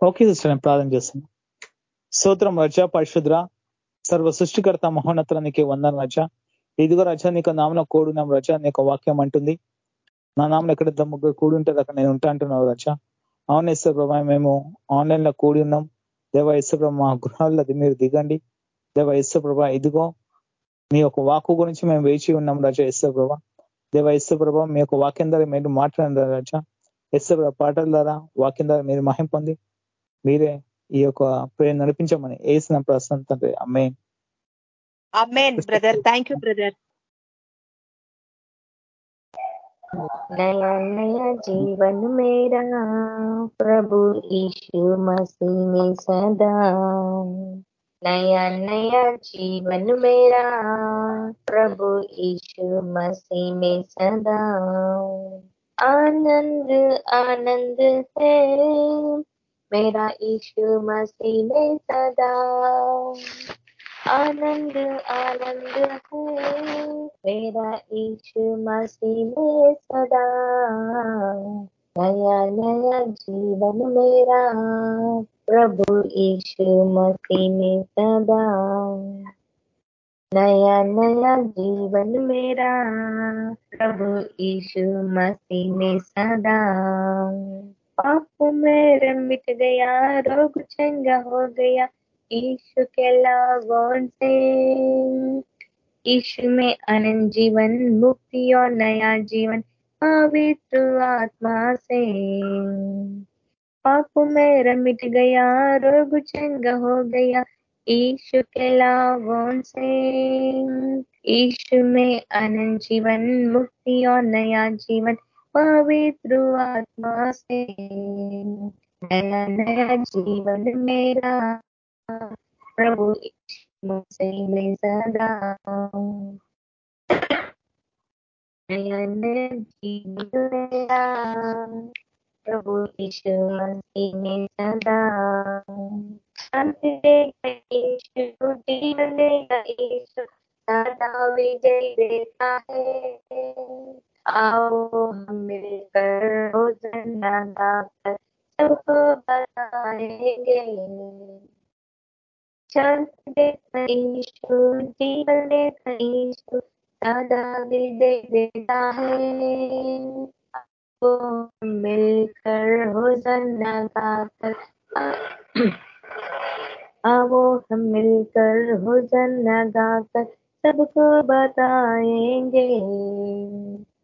Okay sister నేను ప్రార్థన చేస్తున్నాను సూత్రం రజ పరిశుద్ర సర్వ సృష్టికర్త మహోన్నతానికి వందన రజ. ఇదిగో రజ నీకు నామన కోడున్నాం రజ. నీకు వాక్యం అంటుంది. నా నామన ఎక్కడ ముగ్గురు కూడి ఉంటుంది అక్కడ నేను ఉంటా అంటున్నావు రజ. అవును ఇస్తే మేము ఆన్లైన్లో కూడి ఉన్నాం. దేవ ఇసుప్రభ మా గృహాల్లో మీరు దిగండి. దేవ ఇసుప్రభ ఇదిగో మీ యొక్క వాక్కు గురించి మేము వేచి ఉన్నాం రజ ఇసుప్రభ దేవ ఇసుప్రభ మీ యొక్క వాక్యం ద్వారా మీరు మాట్లాడిన రజ. ఇసుప్రభ పాటల ద్వారా వాక్యం ద్వారా మీరు మహిం పొంది. మీరే ఈ యొక్క ప్రేమ నడిపించమని వేసిన ప్రశ్న తండ్రి అమ్మే బ్రదర్ థ్యాంక్ యూ బ్రదర్ नया नया जीवन मेरा प्रभु यीशु मसीह में सदा नया नया जीवन मेरा प्रभु यीशु मसीह में सदा आनंद आनंद है मेरा यीशु मसीह में सदा आनंद आनंद है मेरा ईशु मसीह में सदा नया नया जीवन मेरा प्रभु ईशु मसीह में सदा नया नया जीवन मेरा प्रभु ईशु मसीह में सदा पाप मेरे मिट गया रोग चंगा हो गया। ईशु के लाभों से ईशु में अनंत जीवन, मुक्ति और नया जीवन, पवित्र आत्मा से। पाप मेरा मिट गया रोग चंगा हो गया। ईशु के लाभों से ईशु में अनंत जीवन, मुक्ति और नया जीवन पवित्र आत्मा से। नया नया जीवन मेरा। प्रभु से सदा। नया नया जीवन मेरा। प्रभु से सदा। जीवन सदा विजय देता है। आओ मिलकर भोजन पर सबको बताएँगे दादा भी दे देता है। मिलकर होजना गाकर आओ हम मिलकर होजना गाकर सबको बताएँगे।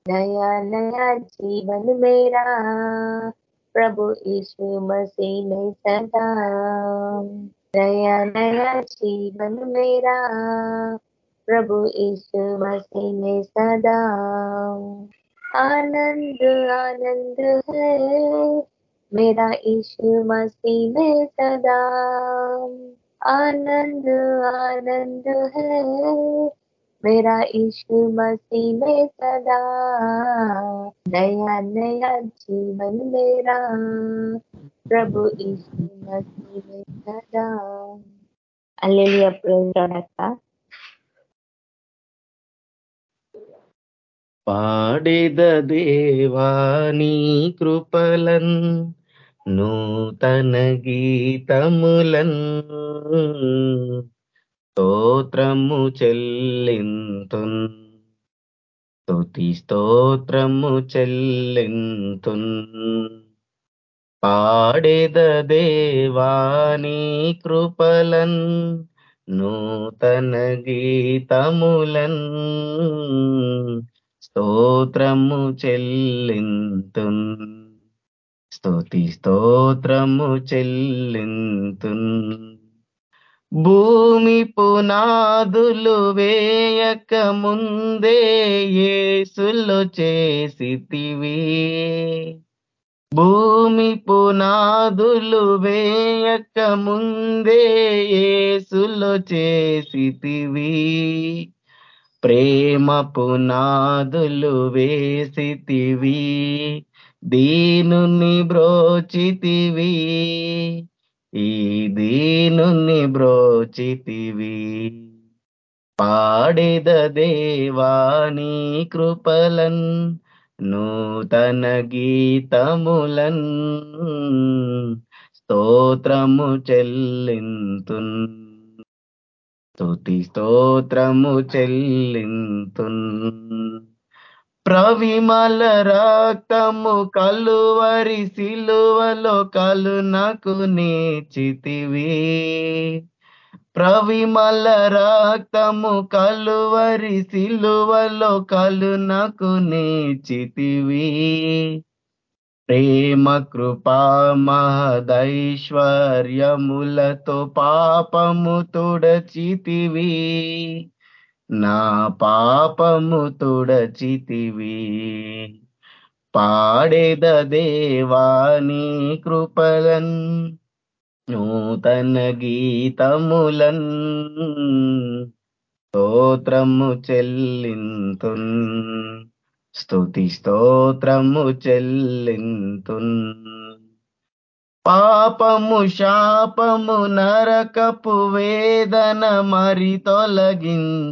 नया नया जीवन मेरा, प्रभु यीशु मसीह में सदा। नया नया जीवन मेरा, प्रभु यीशु मसीह में सदा। आनंद आनंद है, मेरा यीशु मसीह में सदा। आनंद आनंद है मेरा यीशु मसीह में सदा नया नया जीवन मेरा प्रभु यीशु मसीह में सदा అల్లెలియ ప్రోజాడక్క పాడేద దేవాని కృపలన్ నూతన గీతములన్ స్తోత్రము చెల్లింతున్. స్తుతి స్తోత్రము చెల్లింతున్. పాడేద దేవాని కృపలన్. నూతన గీతములన్. స్తోత్రము చెల్లింతున్. స్తుతి స్తోత్రము చెల్లింతున్. భూమి పునాదులు వేయక ముందే ఏసులో చేసితివి. భూమి పునాదులు వేయక ముందే ఏసులో చేసితివి. ప్రేమ పునాదులు వేసితివి. దీనుని బ్రోచితివి. ఈ దీనుని బ్రోచితివి. పాడిద దేవాని కృపలన్ నూతన గీతములన్. స్తోత్రము చెల్లింతున్ స్తుతి స్తోత్రము చెల్లింతున్. ప్రవిమల రక్తము కలువరి సిలువలో కలునకు నేచితివి. ప్రవిమల రక్తము కలువరి సిలువలో కలునకు నేచితివి. ప్రేమ కృపా మహదైశ్వర్యములతో పాపము తుడచితివి. నా పాపము తుడచితివి. పాడేద దేవాని కృపలన్ నూతన గీతములన్. స్తోత్రము చెల్లింతున్ స్తుతి స్తోత్రము చెల్లింతున్. పాపము శాపము నరకపు వేదన మరి తొలగించితివి.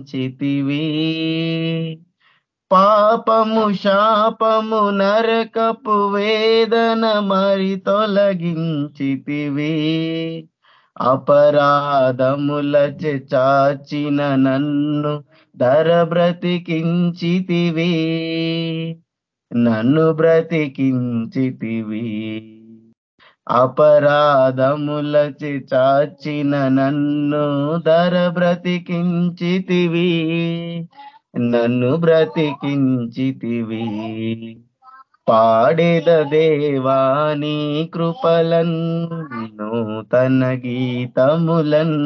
పాపము శాపము నరకపు వేదన మరి తొలగించితివి. అపరాధముల చాచిన నన్ను ధర బ్రతికించితివి. నన్ను బ్రతికించితివి. అపరాధముల చాచిన నన్ను ధర బ్రతికించితివి. నన్ను బ్రతికించితివి. పాడేద దేవాని కృపలన్ నూతన గీతములన్.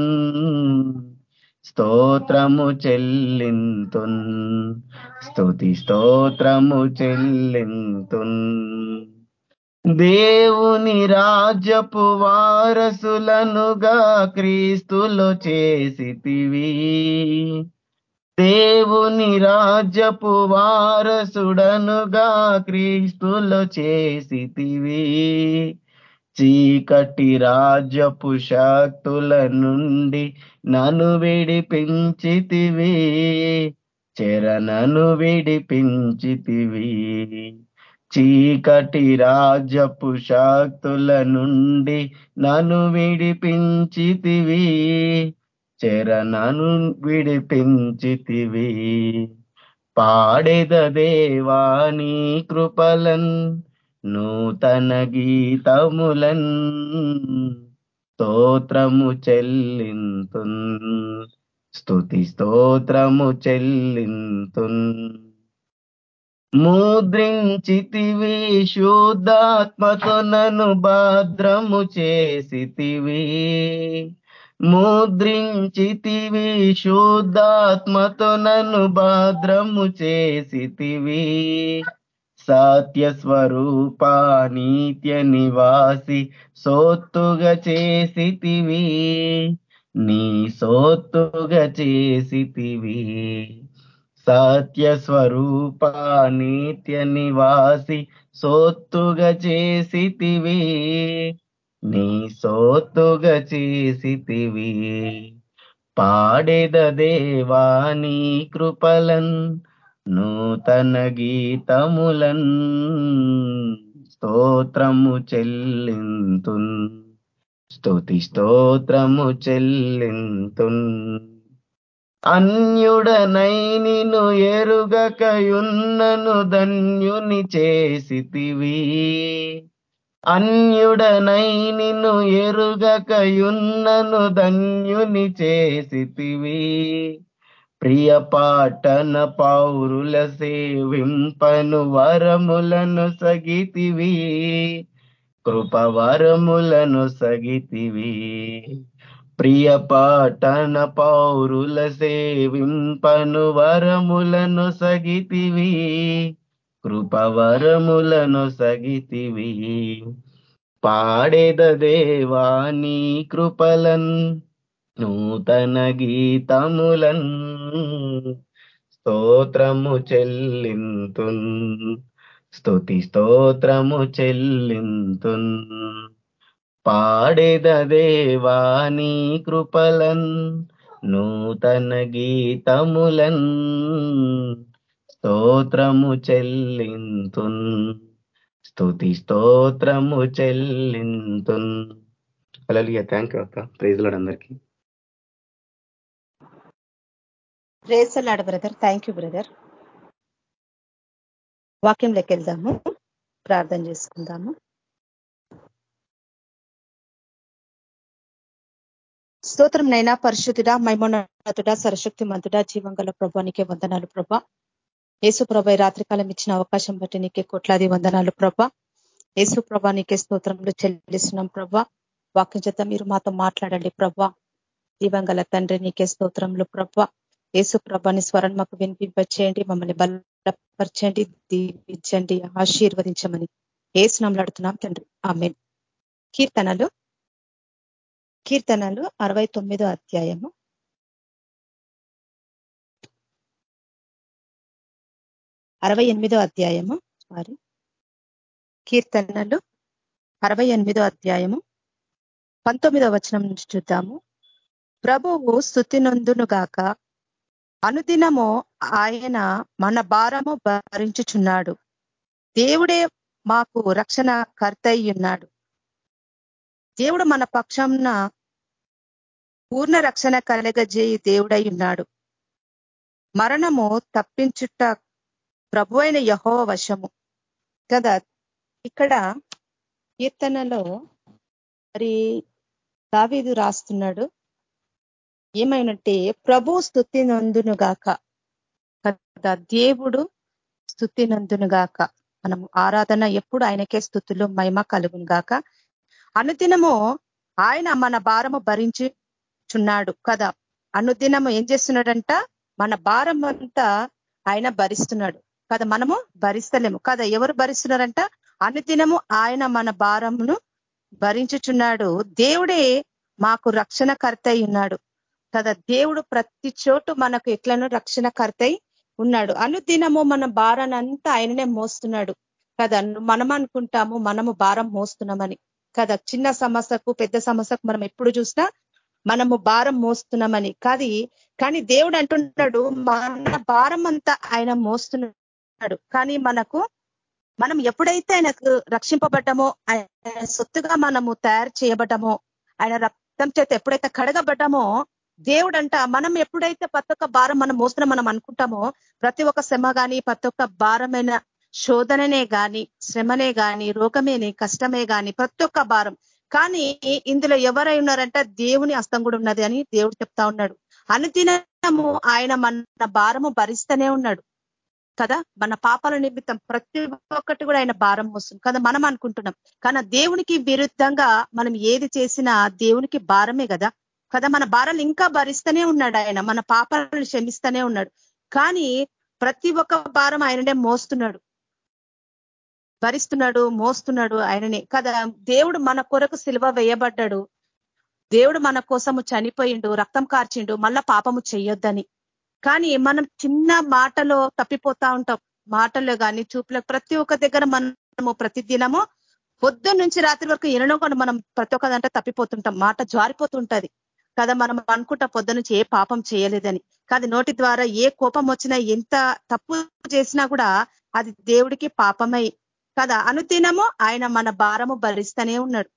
స్తోత్రము చెల్లింతున్ స్తుతి స్తోత్రము చెల్లింతున్. దేవుని రాజ్యపు వారసులనుగా క్రీస్తులో చేసితివి. దేవుని రాజ్యపు వారసుడనుగా క్రీస్తులో చేసితివి. చీకటి రాజ్యపు శక్తుల నుండి నన్ను విడిపించితివి. చెరనను విడిపించితివి. చీకటి రాజపు శక్తుల నుండి నన్ను విడిపించితివి. చెరనను విడిపించితివి. పాడేద దేవాని కృపలన్ నూతన గీతములన్. స్తోత్రము చెల్లింతున్ స్తుతి స్తోత్రము చెల్లింతున్. ముద్రించితివి శుద్ధాత్మతో నన్ను భద్రము చేసితివి. ముద్రించితివి శుద్ధాత్మతో నన్ను భద్రము చేసితివి. సత్య స్వరూప నిత్య నివాసి సోత్తుగా చేసితివి. నీ సోత్తుగా చేసితివి. సత్యస్వరూప నిత్య నివాసి సోత్తుగా చేసితివి. నీ సోత్తుగా చేసితివి. పాడేద దేవాని కృపలన్ నూతన గీతములన్ స్తోత్రము చెల్లింతున్ స్తుతి స్తోత్రము చెల్లింతున్. అన్యుడనై నిను ఎరుగకయున్నను ధన్యుని చేసితివి. అన్యుడనై నిను ఎరుగకయున్నను ధన్యుని చేసితివి. ప్రియ పాటన పౌరుల సేవింపను వరములను సగితివి. కృపవరములను సగితివి. ప్రియ పాటన పౌరుల సేవింపను వరములను సగితివి. కృపవరములను సగితివి. పాడేద దేవాని కృపలన్ నూతన గీతములన్. స్తోత్రము చెల్లింతున్ స్తుతి స్తోత్రము చెల్లింతున్. పాడేద దేవాని కృపలన్ నూతన గీతములన్. స్తోత్రము చెల్లింతున్ స్తుతి స్తోత్రము చెల్లింతున్. అలలియ థ్యాంక్ యూ అక్క. ప్రైజ్లాడు అందరికీ. ప్రేసలాడ బ్రదర్ థ్యాంక్ యూ బ్రదర్ వాక్యంలోకి వెళ్దాము. ప్రార్థన చేసుకుందాము. స్తోత్రం నైనా పరిశుద్ధుడా మైమోన్నతుడా సరశక్తి మంతుడా జీవంగల ప్రభానికే వందనాలు ప్రభా. యేసు ప్రభ రాత్రికాలం ఇచ్చిన అవకాశం బట్టి నీకే కోట్లాది వందనాలు ప్రభా. యేసు ప్రభా నీకే స్తోత్రంలో చెల్లిస్తున్నాం ప్రభా. వాక్యం చేత మీరు మాతో మాట్లాడండి ప్రభా. జీవంగల తండ్రి నీకే స్తోత్రంలో ప్రభా. యేసు ప్రభాని స్వరణ మాకు వినిపింపచేయండి మమ్మల్ని బలపరచండి దీవించండి ఆశీర్వదించమని. ఏసునాంలాడుతున్నాం తండ్రి. ఆమె కీర్తనలు కీర్తనలు అరవై తొమ్మిదో అధ్యాయము. అరవై ఎనిమిదో అధ్యాయము. సారీ. కీర్తనలు అరవై ఎనిమిదో అధ్యాయము. పంతొమ్మిదో వచనం నుంచి చూద్దాము. ప్రభువు స్థుతినందును గాక అనుదినము ఆయన మన భారము భరించుచున్నాడు. దేవుడే మాకు రక్షణ కర్తయ్యున్నాడు దేవుడు మన పక్షంన పూర్ణ రక్షణ కలగజేయి దేవుడై ఉన్నాడు. మరణము తప్పించుట ప్రభు అయిన యహో వశము. కదా ఇక్కడ కీర్తనలో మరి దావీదు రాస్తున్నాడు. ఏమైనట్టే ప్రభు స్థుతి నందునుగాక కదా దేవుడు స్థుతి నందునుగాక మనం ఆరాధన ఎప్పుడు ఆయనకే స్థుతులు మహిమ కలుగును గాక. అనుదినము ఆయన మన భారము భరించుచున్నాడు కదా. అనుదినము ఏం చేస్తున్నాడంట? మన భారం అంతా ఆయన భరిస్తున్నాడు కదా. మనము భరిస్తలేము కదా. ఎవరు భరిస్తున్నారంట? అనుదినము ఆయన మన భారమును భరించుచున్నాడు. దేవుడే మాకు రక్షణకర్త ఉన్నాడు కదా. దేవుడు ప్రతి చోటు మనకు ఎట్లను రక్షణకర్త ఉన్నాడు. అనుదినము మన భారానంతా ఆయననే మోస్తున్నాడు కదా. మనం అనుకుంటాము మనము భారం మోస్తున్నామని. కదా చిన్న సమస్యకు పెద్ద సమస్యకు మనం ఎప్పుడు చూసినా మనము భారం మోస్తున్నామని. కాది కానీ దేవుడు అంటున్నాడు మన భారం అంతా ఆయన మోస్తున్నాడు. కానీ మనకు మనం ఎప్పుడైతే ఆయనకు రక్షింపబడ్డమో ఆయన సొత్తుగా మనము తయారు చేయబడ్డమో ఆయన రక్తం చేత ఎప్పుడైతే కడగబడ్డమో దేవుడు అంట మనం ఎప్పుడైతే ప్రతి ఒక్క భారం మనం మోస్తున్నా మనం అనుకుంటామో ప్రతి ఒక్క శ్రమ కానీ ప్రతి ఒక్క భారమైన శోధననే గాని శ్రమనే గాని రోగమేని కష్టమే గాని ప్రతి ఒక్క భారం. కానీ ఇందులో ఎవరై ఉన్నారంటే దేవుని హస్తం కూడా ఉన్నది అని దేవుడు చెప్తా ఉన్నాడు. అనుదినము ఆయన మన భారము భరిస్తూనే ఉన్నాడు. కదా? మన పాపాల నిమిత్తం ప్రతి ఒక్కటి కూడా ఆయన భారం మోస్తుంది. కదా? మనం అనుకుంటున్నాం. కానీ దేవునికి విరుద్ధంగా మనం ఏది చేసినా దేవునికి భారమే కదా? కదా? మన భారాలు ఇంకా భరిస్తూనే ఉన్నాడు ఆయన. మన పాపాలను క్షమిస్తూనే ఉన్నాడు. కానీ ప్రతి ఒక్క భారం ఆయననే మోస్తున్నాడు. భరిస్తున్నాడు మోస్తున్నాడు ఆయననే. కదా దేవుడు మన కొరకు సిల్వ వేయబడ్డాడు. దేవుడు మన కోసము చనిపోయిండు రక్తం కార్చిండు మళ్ళా పాపము చెయ్యొద్దని. కానీ మనం చిన్న మాటలో తప్పిపోతా ఉంటాం. మాటల్లో కానీ చూపులో ప్రతి ఒక్క దగ్గర మనము ప్రతి దినము పొద్దు నుంచి రాత్రి వరకు ఎన్నో కూడా మనం ప్రతి ఒక్క దాంట్లో తప్పిపోతుంటాం. మాట జారిపోతుంటది. కదా మనం అనుకుంటా పొద్దు నుంచి ఏ పాపం చేయలేదని. కాదు నోటి ద్వారా ఏ కోపం వచ్చినా ఎంత తప్పు చేసినా కూడా అది దేవుడికి పాపమై కదా? అనుదినము ఆయన మన భారము భరిస్తూనే ఉన్నాడు.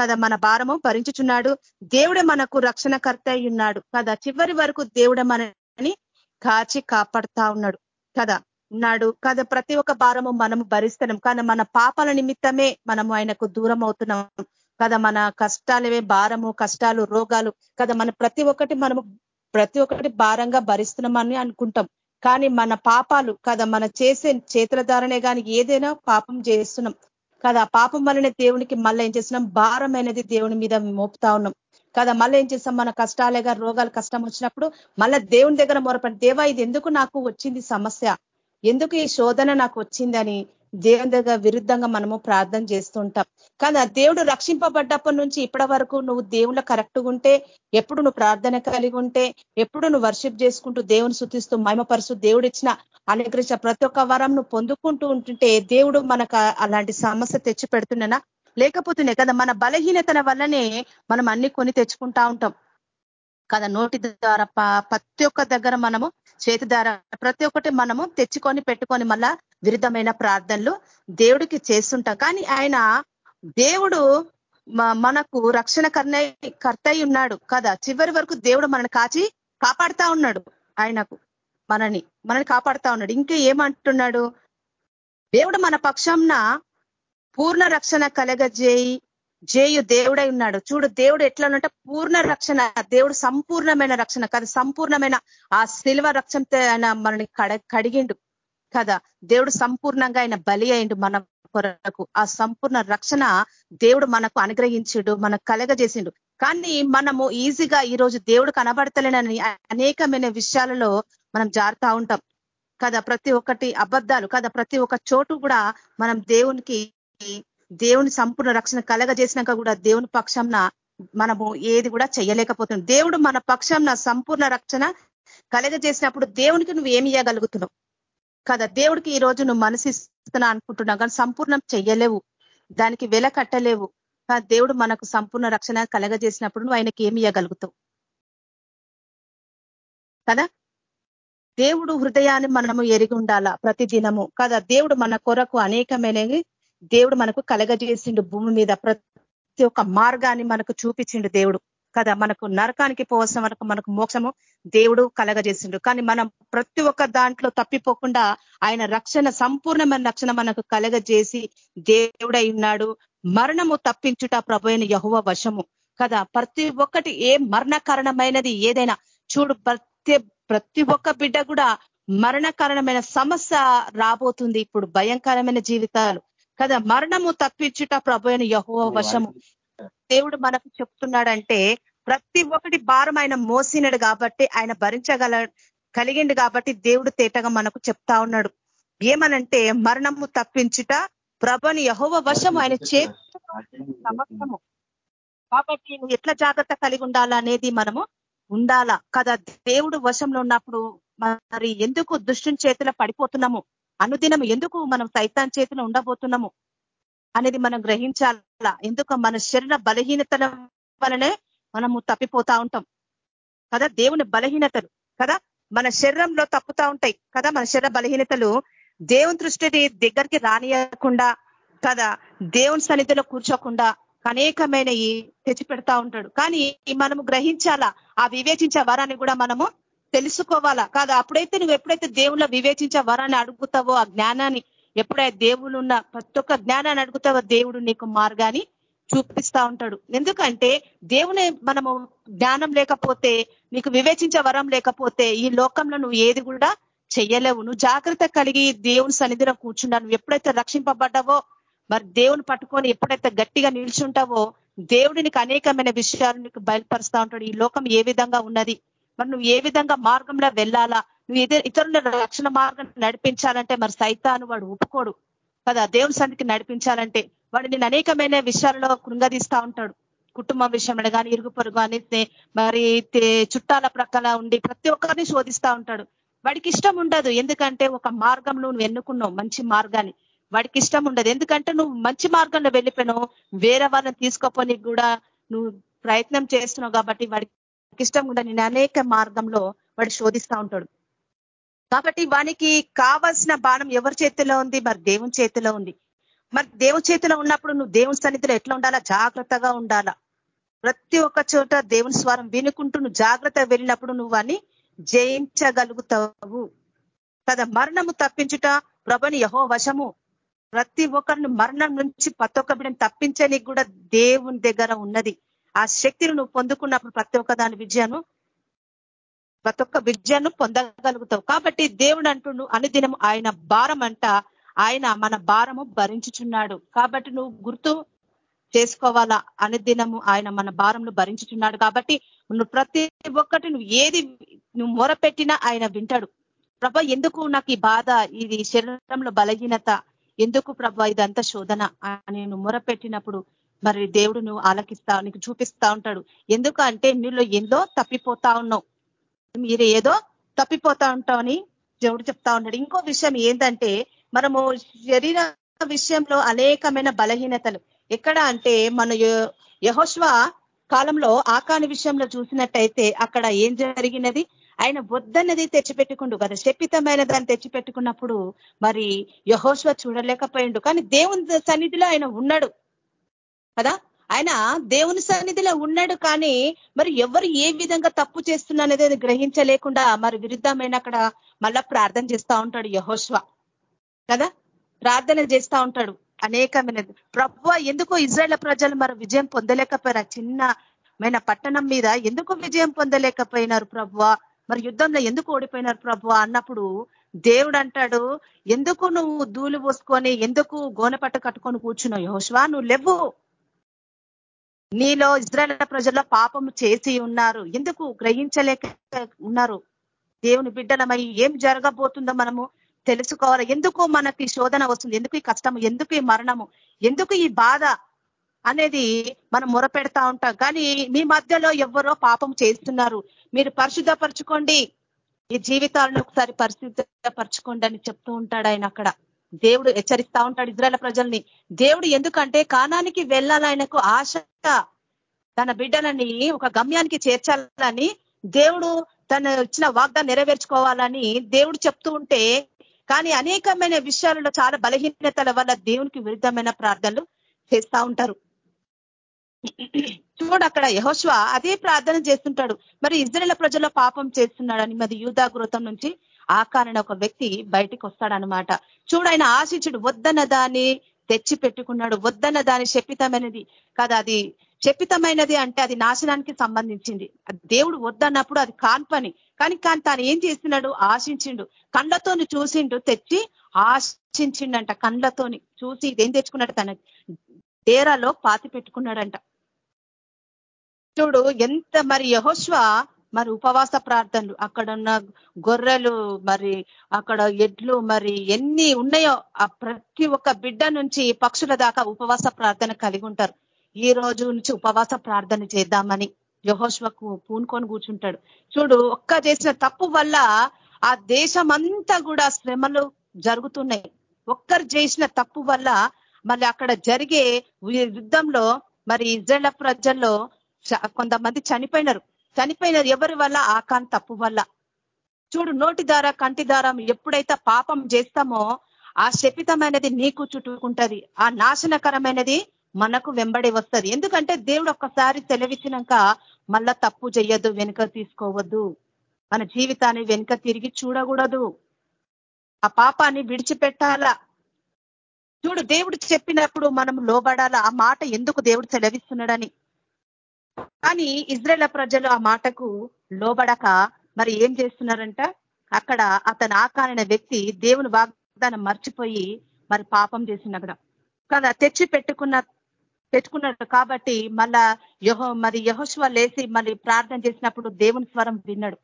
కదా? మన భారము భరించుచున్నాడు. దేవుడే మనకు రక్షణకర్త ఉన్నాడు. కదా? చివరి వరకు దేవుడే మనని కాచి కాపాడుతా ఉన్నాడు. కదా? ఉన్నాడు. కదా? ప్రతి ఒక్క భారము మనము భరిస్తున్నాం. కానీ మన పాపాల నిమిత్తమే మనము ఆయనకు దూరం అవుతున్నాం. కదా? మన కష్టాలవే భారము కష్టాలు రోగాలు. కదా? మన ప్రతి ఒక్కటి మనము ప్రతి ఒక్కటి భారంగా భరిస్తున్నామని అనుకుంటాం. కానీ మన పాపాలు కదా మన చేసే చేతుల ద్వారానే కానీ ఏదైనా పాపం చేస్తున్నాం. కదా పాపం వల్లనే దేవునికి మళ్ళీ ఏం చేస్తున్నాం? భారమైనది దేవుని మీద మోపుతా ఉన్నాం. కదా మళ్ళీ ఏం చేస్తాం? మన కష్టాలేగా రోగాలు కష్టం వచ్చినప్పుడు మళ్ళీ దేవుని దగ్గర మొరపడి దేవా ఇది ఎందుకు నాకు వచ్చింది సమస్య? ఎందుకు ఈ శోధన నాకు వచ్చిందని దేవుని దగ్గర విరుద్ధంగా మనము ప్రార్థన చేస్తుంటాం. కానీ ఆ దేవుడు రక్షింపబడ్డప్పటి నుంచి ఇప్పటి వరకు నువ్వు దేవుళ్ళ కరెక్ట్గా ఉంటే ఎప్పుడు నువ్వు ప్రార్థన కలిగి ఉంటే ఎప్పుడు నువ్వు వర్షిప్ చేసుకుంటూ దేవుని శుతిస్తూ మహిమపరుస్తూ దేవుడు ఇచ్చిన అనుగ్రహించిన ప్రతి ఒక్క వరం నువ్వు పొందుకుంటూ ఉంటుంటే దేవుడు మనకు అలాంటి సమస్య తెచ్చి పెడుతున్నానా లేకపోతున్నాయి కదా మన బలహీనతల వల్లనే మనం అన్ని కొని తెచ్చుకుంటా ఉంటాం. కదా నోటి ద్వారా ప్రతి ఒక్క దగ్గర మనము చేతి ద్వారా ప్రతి ఒక్కటి మనము తెచ్చుకొని పెట్టుకొని మళ్ళా విరుద్ధమైన ప్రార్థనలు దేవుడికి చేస్తుంటాం. కానీ ఆయన దేవుడు మనకు రక్షణ కర్ణ కర్తయి ఉన్నాడు కదా. చివరి వరకు దేవుడు మనని కాచి కాపాడుతా ఉన్నాడు ఆయనకు మనని మనని కాపాడుతా ఉన్నాడు. ఇంకా ఏమంటున్నాడు? దేవుడు మన పక్షంన పూర్ణ రక్షణ కలగజేయి జేయు దేవుడై ఉన్నాడు. చూడు దేవుడు ఎట్లా ఉన్నట్ట పూర్ణ రక్షణ దేవుడు సంపూర్ణమైన రక్షణ కదా సంపూర్ణమైన ఆ శిల్వ రక్షణతో ఆయన మనల్ని కడిగిండు కదా. దేవుడు సంపూర్ణంగా ఆయన బలి అయిండు మన కొరకు. ఆ సంపూర్ణ రక్షణ దేవుడు మనకు అనుగ్రహించుడు మనకు కలగజేసిండు. కానీ మనము ఈజీగా ఈ రోజు దేవుడు కనబడతలేనని అనేకమైన విషయాలలో మనం జారుతా ఉంటాం కదా. ప్రతి ఒక్కటి అబద్ధాలు కదా. ప్రతి ఒక్క చోటు కూడా మనం దేవునికి దేవుని సంపూర్ణ రక్షణ కలగజేసినాక కూడా దేవుని పక్షంన మనము ఏది కూడా చేయలేకపోతున్నాం దేవుడు మన పక్షంన సంపూర్ణ రక్షణ కలగజేసినప్పుడు దేవునికి నువ్వు ఏమి ఇవ్వగలుగుతున్నావు కదా దేవుడికి ఈ రోజు నువ్వు మనసిస్తున్నా అనుకుంటున్నావు కానీ సంపూర్ణం చెయ్యలేవు. దానికి వెల కట్టలేవు. దేవుడు మనకు సంపూర్ణ రక్షణ కలగజేసినప్పుడు నువ్వు ఆయనకి ఏమి ఇవ్వగలుగుతావు కదా? దేవుడు హృదయాన్ని మనము ఎరిగి ఉండాలా ప్రతి దినము కదా దేవుడు మన కొరకు అనేకమైనవి దేవుడు మనకు కలగజేసిండు భూమి మీద ప్రతి ఒక్క మార్గాన్ని మనకు చూపించిండు దేవుడు. కదా మనకు నరకానికి పోవసం వరకు మనకు మోక్షము దేవుడు కలగజేసిండు. కానీ మనం ప్రతి ఒక్క దాంట్లో తప్పిపోకుండా ఆయన రక్షణ సంపూర్ణమైన రక్షణ మనకు కలగజేసి దేవుడై ఉన్నాడు. మరణము తప్పించుట ప్రభు అయిన యహువ వశము. కదా ప్రతి ఒక్కటి ఏ మరణకరణమైనది ఏదైనా చూడు ప్రతి ప్రతి ఒక్క బిడ్డ కూడా మరణకరణమైన సమస్య రాబోతుంది. ఇప్పుడు భయంకరమైన జీవితాలు కదా మరణము తప్పించుట ప్రభు అయిన యహువ వశము. దేవుడు మనకు చెప్తున్నాడంటే ప్రతి ఒక్కటి భారం ఆయన మోసినడు కాబట్టి ఆయన భరించగల కలిగిండు కాబట్టి దేవుడు తేటగా మనకు చెప్తా ఉన్నాడు. ఏమనంటే మరణము తప్పించుట ప్రభని యహోవ వశం ఆయన చే సమస్తము. కాబట్టి ఎట్లా జాగ్రత్త కలిగి ఉండాలా అనేది మనము ఉండాలా? కదా దేవుడు వశంలో ఉన్నప్పుడు మరి ఎందుకు దుష్టుని చేతిలో పడిపోతున్నాము? అనుదినం ఎందుకు మనం సైతాన్ చేతిలో ఉండబోతున్నాము అనేది మనం గ్రహించాలా? ఎందుకు మన శరీర బలహీనతల వలనే మనము తప్పిపోతా ఉంటాం? కదా దేవుని బలహీనతలు కదా? మన శరీరంలో తప్పుతా ఉంటాయి కదా? మన శరీర బలహీనతలు దేవుని దృష్టిని దగ్గరికి రానియకుండా కదా? దేవుని సన్నిధిలో కూర్చోకుండా అనేకమైన తెచ్చి పెడతా ఉంటాడు. కానీ మనము గ్రహించాలా? ఆ వివేచించే వరాన్ని కూడా మనము తెలుసుకోవాలా? కాదు అప్పుడైతే నువ్వు ఎప్పుడైతే దేవుళ్ళ వివేచించే వరాన్ని అడుగుతావో ఆ జ్ఞానాన్ని ఎప్పుడైతే దేవుళ్ళు ఉన్న ప్రతి ఒక్క జ్ఞానాన్ని అడుగుతావో దేవుడు నీకు మార్గాన్ని చూపిస్తా ఉంటాడు. ఎందుకంటే దేవుని మనము జ్ఞానం లేకపోతే నీకు వివేచించే వరం లేకపోతే ఈ లోకంలో నువ్వు ఏది కూడా చెయ్యలేవు. నువ్వు జాగ్రత్త కలిగి దేవుని సన్నిధిలో కూర్చున్నా నువ్వు ఎప్పుడైతే రక్షింపబడ్డావో మరి దేవుని పట్టుకొని ఎప్పుడైతే గట్టిగా నిల్చుంటావో దేవుడు నీకు అనేకమైన విషయాలు నీకు బయలుపరుస్తూ ఉంటాడు. ఈ లోకం ఏ విధంగా ఉన్నది? మరి నువ్వు ఏ విధంగా మార్గంలో వెళ్ళాలా? నువ్వు ఇతరుల రక్షణ మార్గం నడిపించాలంటే మరి సైతాను వాడు ఒప్పుకోడు కదా? దేవుని సంధికి నడిపించాలంటే వాడు నేను అనేకమైన విషయాలలో కృంగదీస్తా ఉంటాడు. కుటుంబం విషయంలో కానీ ఇరుగు పొరుగు అని మరి చుట్టాల ప్రక్కన ఉండి ప్రతి ఒక్కరిని శోధిస్తా ఉంటాడు. వాడికి ఇష్టం ఉండదు. ఎందుకంటే ఒక మార్గం నువ్వు ఎన్నుకున్నావు మంచి మార్గాన్ని. వాడికి ఇష్టం ఉండదు. ఎందుకంటే నువ్వు మంచి మార్గంలో వెళ్ళిపోయినావు. వేరే వాళ్ళని తీసుకోపోనికి కూడా నువ్వు ప్రయత్నం చేస్తున్నావు కాబట్టి వాడికి ఇష్టం ఉందని అనేక మార్గంలో వాడు శోధిస్తా ఉంటాడు. కాబట్టి వానికి కావాల్సిన బాణం ఎవరి చేతిలో ఉంది? మరి దేవుని చేతిలో ఉంది. మరి దేవుని చేతిలో ఉన్నప్పుడు నువ్వు దేవుని సన్నిధిలో ఎట్లా ఉండాలా? జాగ్రత్తగా ఉండాలా? ప్రతి ఒక్క చోట దేవుని స్వరం వినుకుంటూ నువ్వు జాగ్రత్త వెళ్ళినప్పుడు నువ్వు అని జయించగలుగుతావు. కదా మరణము తప్పించుట ప్రభని యహో వశము. ప్రతి ఒక్కరిని మరణం నుంచి ప్రతి ఒక్క బిడ్డను తప్పించడానికి కూడా దేవుని దగ్గర ఉన్నది. ఆ శక్తిని నువ్వు పొందుకున్నప్పుడు ప్రతి ఒక్క దాని విద్యను ప్రతి ఒక్క విద్యను పొందగలుగుతావు. కాబట్టి దేవుడు అంటుండు అనుదినం ఆయన భారం అంట ఆయన మన భారము భరించుచున్నాడు. కాబట్టి నువ్వు గుర్తు చేసుకోవాలా? అనుదినము ఆయన మన భారంను భరించుచున్నాడు కాబట్టి నువ్వు ప్రతి ఒక్కటి నువ్వు ఏది నువ్వు మొరపెట్టినా ఆయన వింటాడు. ప్రభ ఎందుకు నాకు ఈ బాధ ఇది శరీరంలో బలహీనత? ఎందుకు ప్రభ ఇదంతా శోధన? అని నువ్వు మొరపెట్టినప్పుడు మరి దేవుడు నువ్వు ఆలకిస్తా నీకు చూపిస్తా ఉంటాడు. ఎందుకు అంటే నీలో ఏందో తప్పిపోతా ఉన్నావు. మీరు ఏదో తప్పిపోతా ఉంటామని దేవుడు చెప్తా ఉన్నాడు. ఇంకో విషయం ఏంటంటే మనము శరీర విషయంలో అనేకమైన బలహీనతలు. ఎక్కడ అంటే మన యహోష్వ కాలంలో ఆకాని విషయంలో చూసినట్టయితే అక్కడ ఏం జరిగినది? ఆయన వద్దన్నది తెచ్చిపెట్టుకుండు కదా. శపితమైన దాన్ని తెచ్చిపెట్టుకున్నప్పుడు మరి యహోష్వ చూడలేకపోయిండు. కానీ దేవుని సన్నిధిలో ఆయన ఉన్నాడు. కదా? ఆయన దేవుని సన్నిధిలో ఉన్నాడు కానీ మరి ఎవరు ఏ విధంగా తప్పు చేస్తున్నది గ్రహించలేకుండా మరి విరుద్ధమైన అక్కడ మళ్ళా ప్రార్థన చేస్తా ఉంటాడు యహోష్వ. కదా? ప్రార్థన చేస్తా ఉంటాడు అనేకమైనది ప్రభు ఎందుకు ఇజ్రాయేల్ ప్రజలు మరి విజయం పొందలేకపోయారు చిన్నమైన పట్టణం మీద ఎందుకు విజయం పొందలేకపోయినారు ప్రభు? మరి యుద్ధంలో ఎందుకు ఓడిపోయినారు ప్రభు? అన్నప్పుడు దేవుడు అంటాడు ఎందుకు నువ్వు ధూళి పోసుకొని ఎందుకు గోనపట్ట కట్టుకొని కూర్చున్నావు యహోష్వా? నువ్వు లేవు. నీలో ఇజ్రాయల్ ప్రజల్లో పాపము చేసి ఉన్నారు. ఎందుకు గ్రహించలేక ఉన్నారు? దేవుని బిడ్డలమై ఏం జరగబోతుందో మనము తెలుసుకోవాలి. ఎందుకు మనకి శోధన వస్తుంది? ఎందుకు ఈ కష్టము? ఎందుకు ఈ మరణము? ఎందుకు ఈ బాధ అనేది మనం మొరపెడతా ఉంటాం. కానీ మీ మధ్యలో ఎవరో పాపం చేస్తున్నారు. మీరు పరిశుద్ధపరచుకోండి. ఈ జీవితాలను ఒకసారి పరిశుద్ధపరచుకోండి అని చెప్తూ ఉంటాడు ఆయన అక్కడ. దేవుడు హెచ్చరిస్తా ఉంటాడు ఇజ్రాయల్ ప్రజల్ని. దేవుడు ఎందుకంటే కానానికి వెళ్ళాలయనకు ఆశ తన బిడ్డలని ఒక గమ్యానికి చేర్చాలని దేవుడు తన ఇచ్చిన వాగ్దాన్ని నెరవేర్చుకోవాలని దేవుడు చెప్తూ ఉంటే కానీ అనేకమైన విషయాలలో చాలా బలహీనతల వల్ల దేవునికి విరుద్ధమైన ప్రార్థనలు చేస్తా ఉంటారు. చూడు అక్కడ యహోశ్వ అదే ప్రార్థన చేస్తుంటాడు. మరి ఇజ్రాయల ప్రజల పాపం చేస్తున్నాడని మరి యూదా గృతం నుంచి ఆకారణ ఒక వ్యక్తి బయటికి వస్తాడనమాట చూడు ఆయన ఆశించుడు వద్దన్న దాన్ని తెచ్చి పెట్టుకున్నాడు వద్దన్న దాని శపితమైనది కదా అది శపితమైనది అంటే అది నాశనానికి సంబంధించింది. దేవుడు వద్దన్నప్పుడు అది కాన్పని కానీ కానీ తాను ఏం చేస్తున్నాడు? ఆశించిండు. కండ్లతోని చూసిండు తెచ్చి ఆశించిండంట కండ్లతోని చూసి ఇదేం తెచ్చుకున్నాడు తన డేరాలో పాతి పెట్టుకున్నాడంట. చూడు ఎంత మరి యహోశ్వ మరి ఉపవాస ప్రార్థనలు అక్కడ ఉన్న గొర్రెలు మరి అక్కడ ఎడ్లు మరి ఎన్ని ఉన్నాయో ఆ ప్రతి ఒక్క బిడ్డ నుంచి పక్షుల దాకా ఉపవాస ప్రార్థన కలిగి ఉంటారు. ఈ రోజు నుంచి ఉపవాస ప్రార్థన చేద్దామని యహోష్వకు పూనుకొని కూర్చుంటాడు. చూడు ఒక్క చేసిన తప్పు వల్ల ఆ దేశమంతా కూడా శ్రమలు జరుగుతున్నాయి. ఒక్కరు చేసిన తప్పు వల్ల మళ్ళీ అక్కడ జరిగే యుద్ధంలో మరి ఇజ్రాయల్ ప్రజల్లో కొంతమంది చనిపోయినారు. చనిపోయినారు ఎవరి వల్ల? ఆకాన్ తప్పు వల్ల. చూడు నోటి ద్వారా కంటి ద్వారా ఎప్పుడైతే పాపం చేస్తామో ఆ శపితమైనది నీకు చుట్టుకుంటది. ఆ నాశనకరమైనది మనకు వెంబడి వస్తుంది. ఎందుకంటే దేవుడు ఒక్కసారి సెలవిచ్చినాక మళ్ళా తప్పు చెయ్యొద్దు వెనుక తీసుకోవద్దు. మన జీవితాన్ని వెనుక తిరిగి చూడకూడదు. ఆ పాపాన్ని విడిచిపెట్టాలా? చూడు దేవుడు చెప్పినప్పుడు మనం లోబడాలా? ఆ మాట ఎందుకు దేవుడు సెలవిస్తున్నాడని? కానీ ఇజ్రాయల ప్రజలు ఆ మాటకు లోబడక మరి ఏం చేస్తున్నారంట? అక్కడ అతను ఆకారైన వ్యక్తి దేవుని వాగ్దానం మర్చిపోయి మరి పాపం చేసిన అక్కడ కదా? తెచ్చి పెట్టుకున్న పెట్టుకున్నాడు కాబట్టి మళ్ళా యహో మరి యహోశ్వ లేచి మరి ప్రార్థన చేసినప్పుడు దేవుని స్వరం విన్నాడు.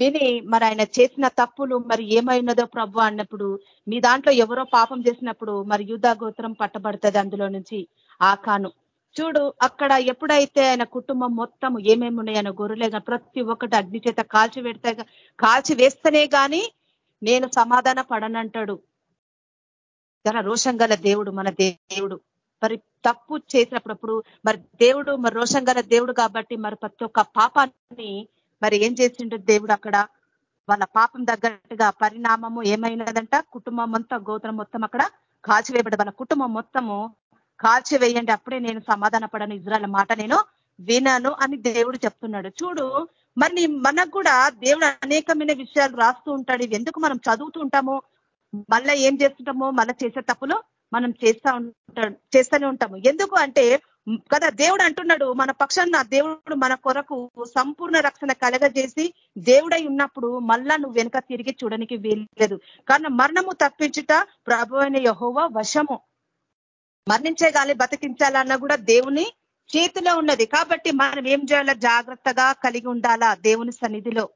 విని మరి ఆయన చేసిన తప్పులు మరి ఏమైనదో ప్రభు అన్నప్పుడు మీ దాంట్లో ఎవరో పాపం చేసినప్పుడు మరి యుద్ధ గోత్రం పట్టబడుతుంది అందులో నుంచి. ఆకాను. చూడు అక్కడ ఎప్పుడైతే ఆయన కుటుంబం మొత్తం ఏమేమి ఉన్నాయని గొర్రెలే ప్రతి ఒక్కటి అగ్ని చేత కాల్చి పెడితే కాల్చి వేస్తేనే కానీ నేను సమాధాన పడనంటాడు చాలా రోషం గల దేవుడు మన దేవుడు. మరి తప్పు చేసినప్పుడు మరి దేవుడు మరి రోషం గల దేవుడు కాబట్టి మరి ప్రతి ఒక్క పాపాన్ని మరి ఏం చేసిండు దేవుడు అక్కడ? వాళ్ళ పాపం తగ్గట్టుగా పరిణామము ఏమైనదంట? కుటుంబం అంతా గోత్రం మొత్తం అక్కడ కాచివేయబడి వాళ్ళ కుటుంబం మొత్తము కాల్చివేయండి అప్పుడే నేను సమాధాన పడను. ఇజ్రాయల్ మాట నేను వినను అని దేవుడు చెప్తున్నాడు. చూడు మరి మనకు కూడా దేవుడు అనేకమైన విషయాలు రాస్తూ ఉంటాడు. ఎందుకు మనం చదువుతూ ఉంటాము? మళ్ళా ఏం చేస్తుంటామో? మళ్ళా చేసే తప్పులు మనం చేస్తా ఉంటాడు చేస్తూనే ఉంటాము. ఎందుకు అంటే కదా దేవుడు అంటున్నాడు మన పక్షాన దేవుడు మన కొరకు సంపూర్ణ రక్షణ కలగజేసి దేవుడై ఉన్నప్పుడు మళ్ళా నువ్వు వెనుక తిరిగి చూడడానికి వీల్లేదు. కారణం మరణము తప్పించుట ప్రభు అయిన వశము. మరణించే గాలి బతికించాలన్నా కూడా దేవుని చేతిలో ఉన్నది. కాబట్టి మనం ఏం చేయాలా? జాగ్రత్తగా కలిగి ఉండాలా దేవుని సన్నిధిలో.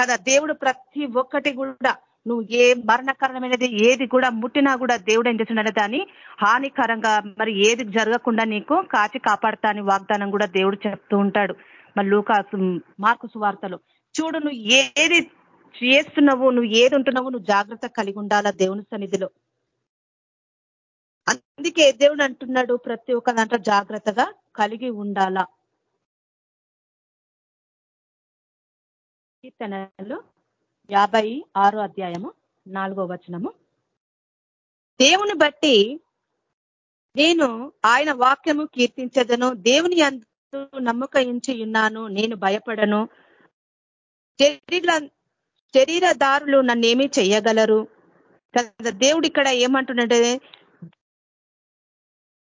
కదా దేవుడు ప్రతి ఒక్కటి కూడా నువ్వు ఏ మరణకరణమైనది ఏది కూడా ముట్టినా కూడా దేవుడు ఏం చేస్తున్నాడు దాన్ని హానికరంగా మరి ఏది జరగకుండా నీకు కాచి కాపాడతా అని వాగ్దానం కూడా దేవుడు చెప్తూ ఉంటాడు. మరి లూకాసు మార్కు సువార్తలు. చూడు నువ్వు ఏది చేస్తున్నావు నువ్వు ఏది ఉంటున్నావు నువ్వు జాగ్రత్త కలిగి ఉండాలా దేవుని సన్నిధిలో. అందుకే దేవుడు అంటున్నాడు ప్రతి ఒక్క దాంట్లో జాగ్రత్తగా కలిగి ఉండాలా. కీర్తనలు యాభై ఆరో అధ్యాయము నాలుగో వచనము. దేవుని బట్టి నేను ఆయన వాక్యము కీర్తించదను దేవుని అందు నమ్మక ఇంచి ఉన్నాను నేను భయపడను. శరీర శరీరదారులు నన్నేమీ చెయ్యగలరు దేవుడు ఇక్కడ ఏమంటున్నాడే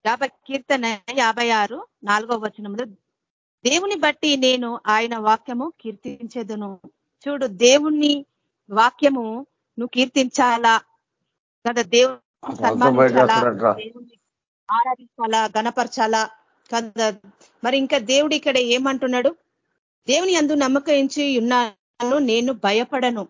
యాభై కీర్తన యాభై ఆరు నాలుగో వచనంలో దేవుని బట్టి నేను ఆయన వాక్యము కీర్తించేదను. చూడు దేవుణ్ణి వాక్యము నువ్వు కీర్తించాలా? కదా దేవుని సన్మానించాలా? ఆరాధించాలా? గణపరచాలా? కదా? మరి ఇంకా దేవుడు ఇక్కడ ఏమంటున్నాడు? దేవుని అందు నమ్మకించి ఉన్నాను నేను భయపడను.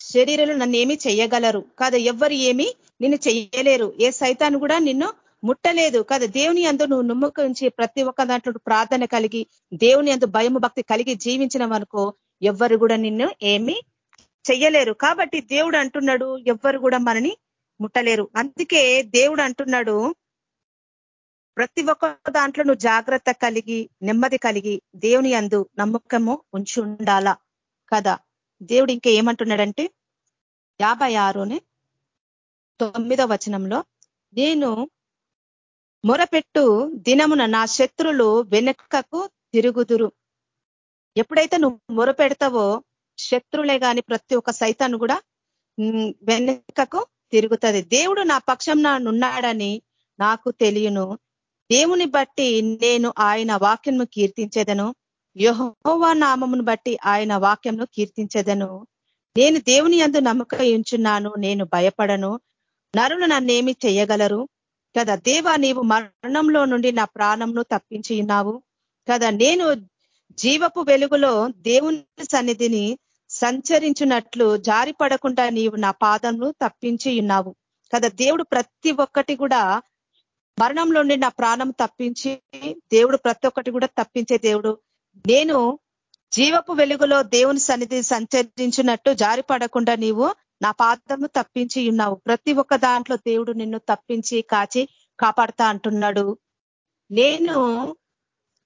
శరీరంలో నన్ను ఏమి చెయ్యగలరు కాదు ఎవ్వరు ఏమి నిన్ను చెయ్యలేరు ఏ సైతాన్ని కూడా నిన్ను ముట్టలేదు. కదా దేవుని అందు నువ్వు నమ్మకించి ప్రతి ఒక్క దాంట్లో ప్రార్థన కలిగి దేవుని అందు భయము భక్తి కలిగి జీవించిన అనుకో ఎవ్వరు కూడా నిన్ను ఏమి చెయ్యలేరు. కాబట్టి దేవుడు అంటున్నాడు ఎవ్వరు కూడా మనని ముట్టలేరు. అందుకే దేవుడు అంటున్నాడు ప్రతి ఒక్క దాంట్లో నువ్వు జాగ్రత్త కలిగి నెమ్మది కలిగి దేవుని అందు నమ్మకము ఉంచి ఉండాలా? కదా దేవుడు ఇంకా ఏమంటున్నాడంటే యాభై ఆరుని తొమ్మిదో వచనంలో నేను మొరపెట్టు దినమున నా శత్రులు వెనకకు తిరుగుదురు. ఎప్పుడైతే నువ్వు మొరపెడతావో శత్రులే కాని ప్రతి ఒక్క సైతాన్ని కూడా వెనకకు తిరుగుతుంది. దేవుడు నా పక్షం నున్నాడని నాకు తెలియను. దేవుని బట్టి నేను ఆయన వాక్యంను కీర్తించేదను. యహోవా నామమును బట్టి ఆయన వాక్యంను కీర్తించేదను. నేను దేవుని అందు నమ్మక ఉంచున్నాను నేను భయపడను. నరులు నన్నేమి చేయగలరు? కదా దేవా నీవు మరణంలో నుండి నా ప్రాణంను తప్పించి ఉన్నావు. కదా నేను జీవపు వెలుగులో దేవుని సన్నిధిని సంచరించినట్లు జారి పడకుండా నీవు నా పాదంను తప్పించి ఉన్నావు. కదా దేవుడు ప్రతి ఒక్కటి కూడా మరణంలో నుండి నా ప్రాణం తప్పించి దేవుడు ప్రతి ఒక్కటి కూడా తప్పించే దేవుడు. నేను జీవపు వెలుగులో దేవుని సన్నిధి సంచరించినట్టు జారిపడకుండా నీవు నా పాదము తప్పించి ఉన్నావు. ప్రతి ఒక్క దాంట్లో దేవుడు నిన్ను తప్పించి కాచి కాపాడుతా అంటున్నాడు. నేను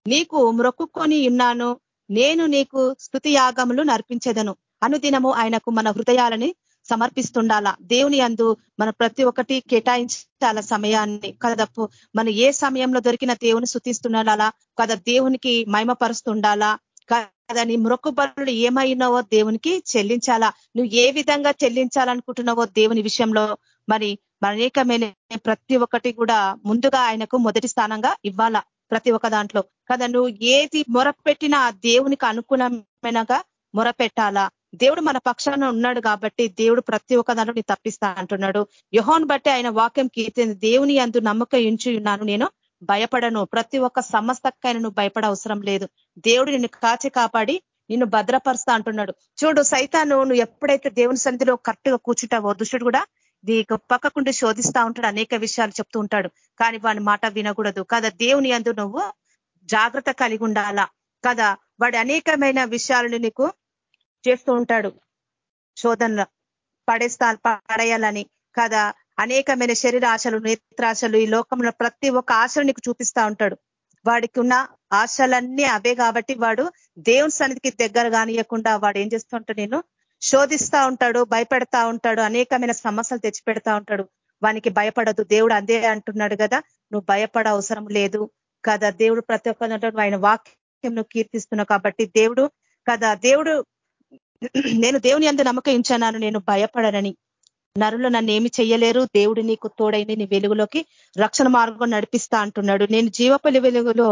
నీకు మ్రొక్కుకొని ఉన్నాను. నేను నీకు స్థుతి యాగములు నర్పించేదను. అనుదినము ఆయనకు మన హృదయాలని సమర్పిస్తుండాలా. దేవుని అందు మన ప్రతి ఒక్కటి కేటాయించాల సమయాన్ని. కదప్పు మన ఏ సమయంలో దొరికిన దేవుని శుతిస్తుండాలా కదా దేవునికి మహిమపరుస్తుండాలా? కదా నీ మొక్కుబరులు ఏమైనావో దేవునికి చెల్లించాలా? నువ్వు ఏ విధంగా చెల్లించాలనుకుంటున్నావో దేవుని విషయంలో? మరి అనేకమైన ప్రతి ఒక్కటి కూడా ముందుగా ఆయనకు మొదటి స్థానంగా ఇవ్వాలా ప్రతి ఒక్క దాంట్లో? కదా నువ్వు ఏది మొరపెట్టినా దేవునికి అనుకూలమైనగా మొరపెట్టాలా? దేవుడు మన పక్షాన ఉన్నాడు కాబట్టి దేవుడు ప్రతి ఒక్క దాంట్లో నీ తప్పిస్తా అంటున్నాడు. యుహోన్ బట్టి ఆయన వాక్యం కీర్తింది దేవుని అందు నమ్మకం ఉంచి ఉన్నాను నేను భయపడను. ప్రతి ఒక్క సమస్తకైనా నువ్వు భయపడ అవసరం లేదు. దేవుడు నిన్ను కాచి కాపాడి నిన్ను భద్రపరుస్తా అంటున్నాడు. చూడు సైతాను నువ్వు ఎప్పుడైతే దేవుని సంధిలో కరెక్ట్గా కూర్చుంటావో దుష్టుడు కూడా నీకు పక్కకుండి శోధిస్తా ఉంటాడు అనేక విషయాలు చెప్తూ ఉంటాడు. కానీ వాని మాట వినకూడదు. కదా దేవుని అందు నువ్వు జాగ్రత్త కలిగి ఉండాలా? కదా వాడి అనేకమైన విషయాలను నీకు చేస్తూ ఉంటాడు. శోధనలో పడేస్తా పడేయాలని. కదా అనేకమైన శరీర ఆశలు నేత్రాశలు ఈ లోకంలో ప్రతి ఒక్క ఆశలు నీకు చూపిస్తా ఉంటాడు. వాడికి ఉన్న ఆశలన్నీ అవే కాబట్టి వాడు దేవుని సన్నిధికి దగ్గర కానియకుండా వాడు ఏం చేస్తుంటాడు నేను శోధిస్తా ఉంటాడు భయపెడతా ఉంటాడు అనేకమైన సమస్యలు తెచ్చిపెడతా ఉంటాడు. వానికి భయపడదు. దేవుడు అందే అంటున్నాడు కదా నువ్వు భయపడ అవసరం లేదు కదా దేవుడు ప్రతి ఒక్క ఆయన వాక్యం నువ్వు కీర్తిస్తున్నావు కాబట్టి దేవుడు కదా దేవుడు నేను దేవుని అందు నమ్మకం ఇచ్చాను నేను భయపడనని నరులు నన్ను ఏమి చెయ్యలేరు. దేవుడు నీకు తోడైంది. నీ వెలుగులోకి రక్షణ మార్గం నడిపిస్తా అంటున్నాడు. నేను జీవపల్లి వెలుగులో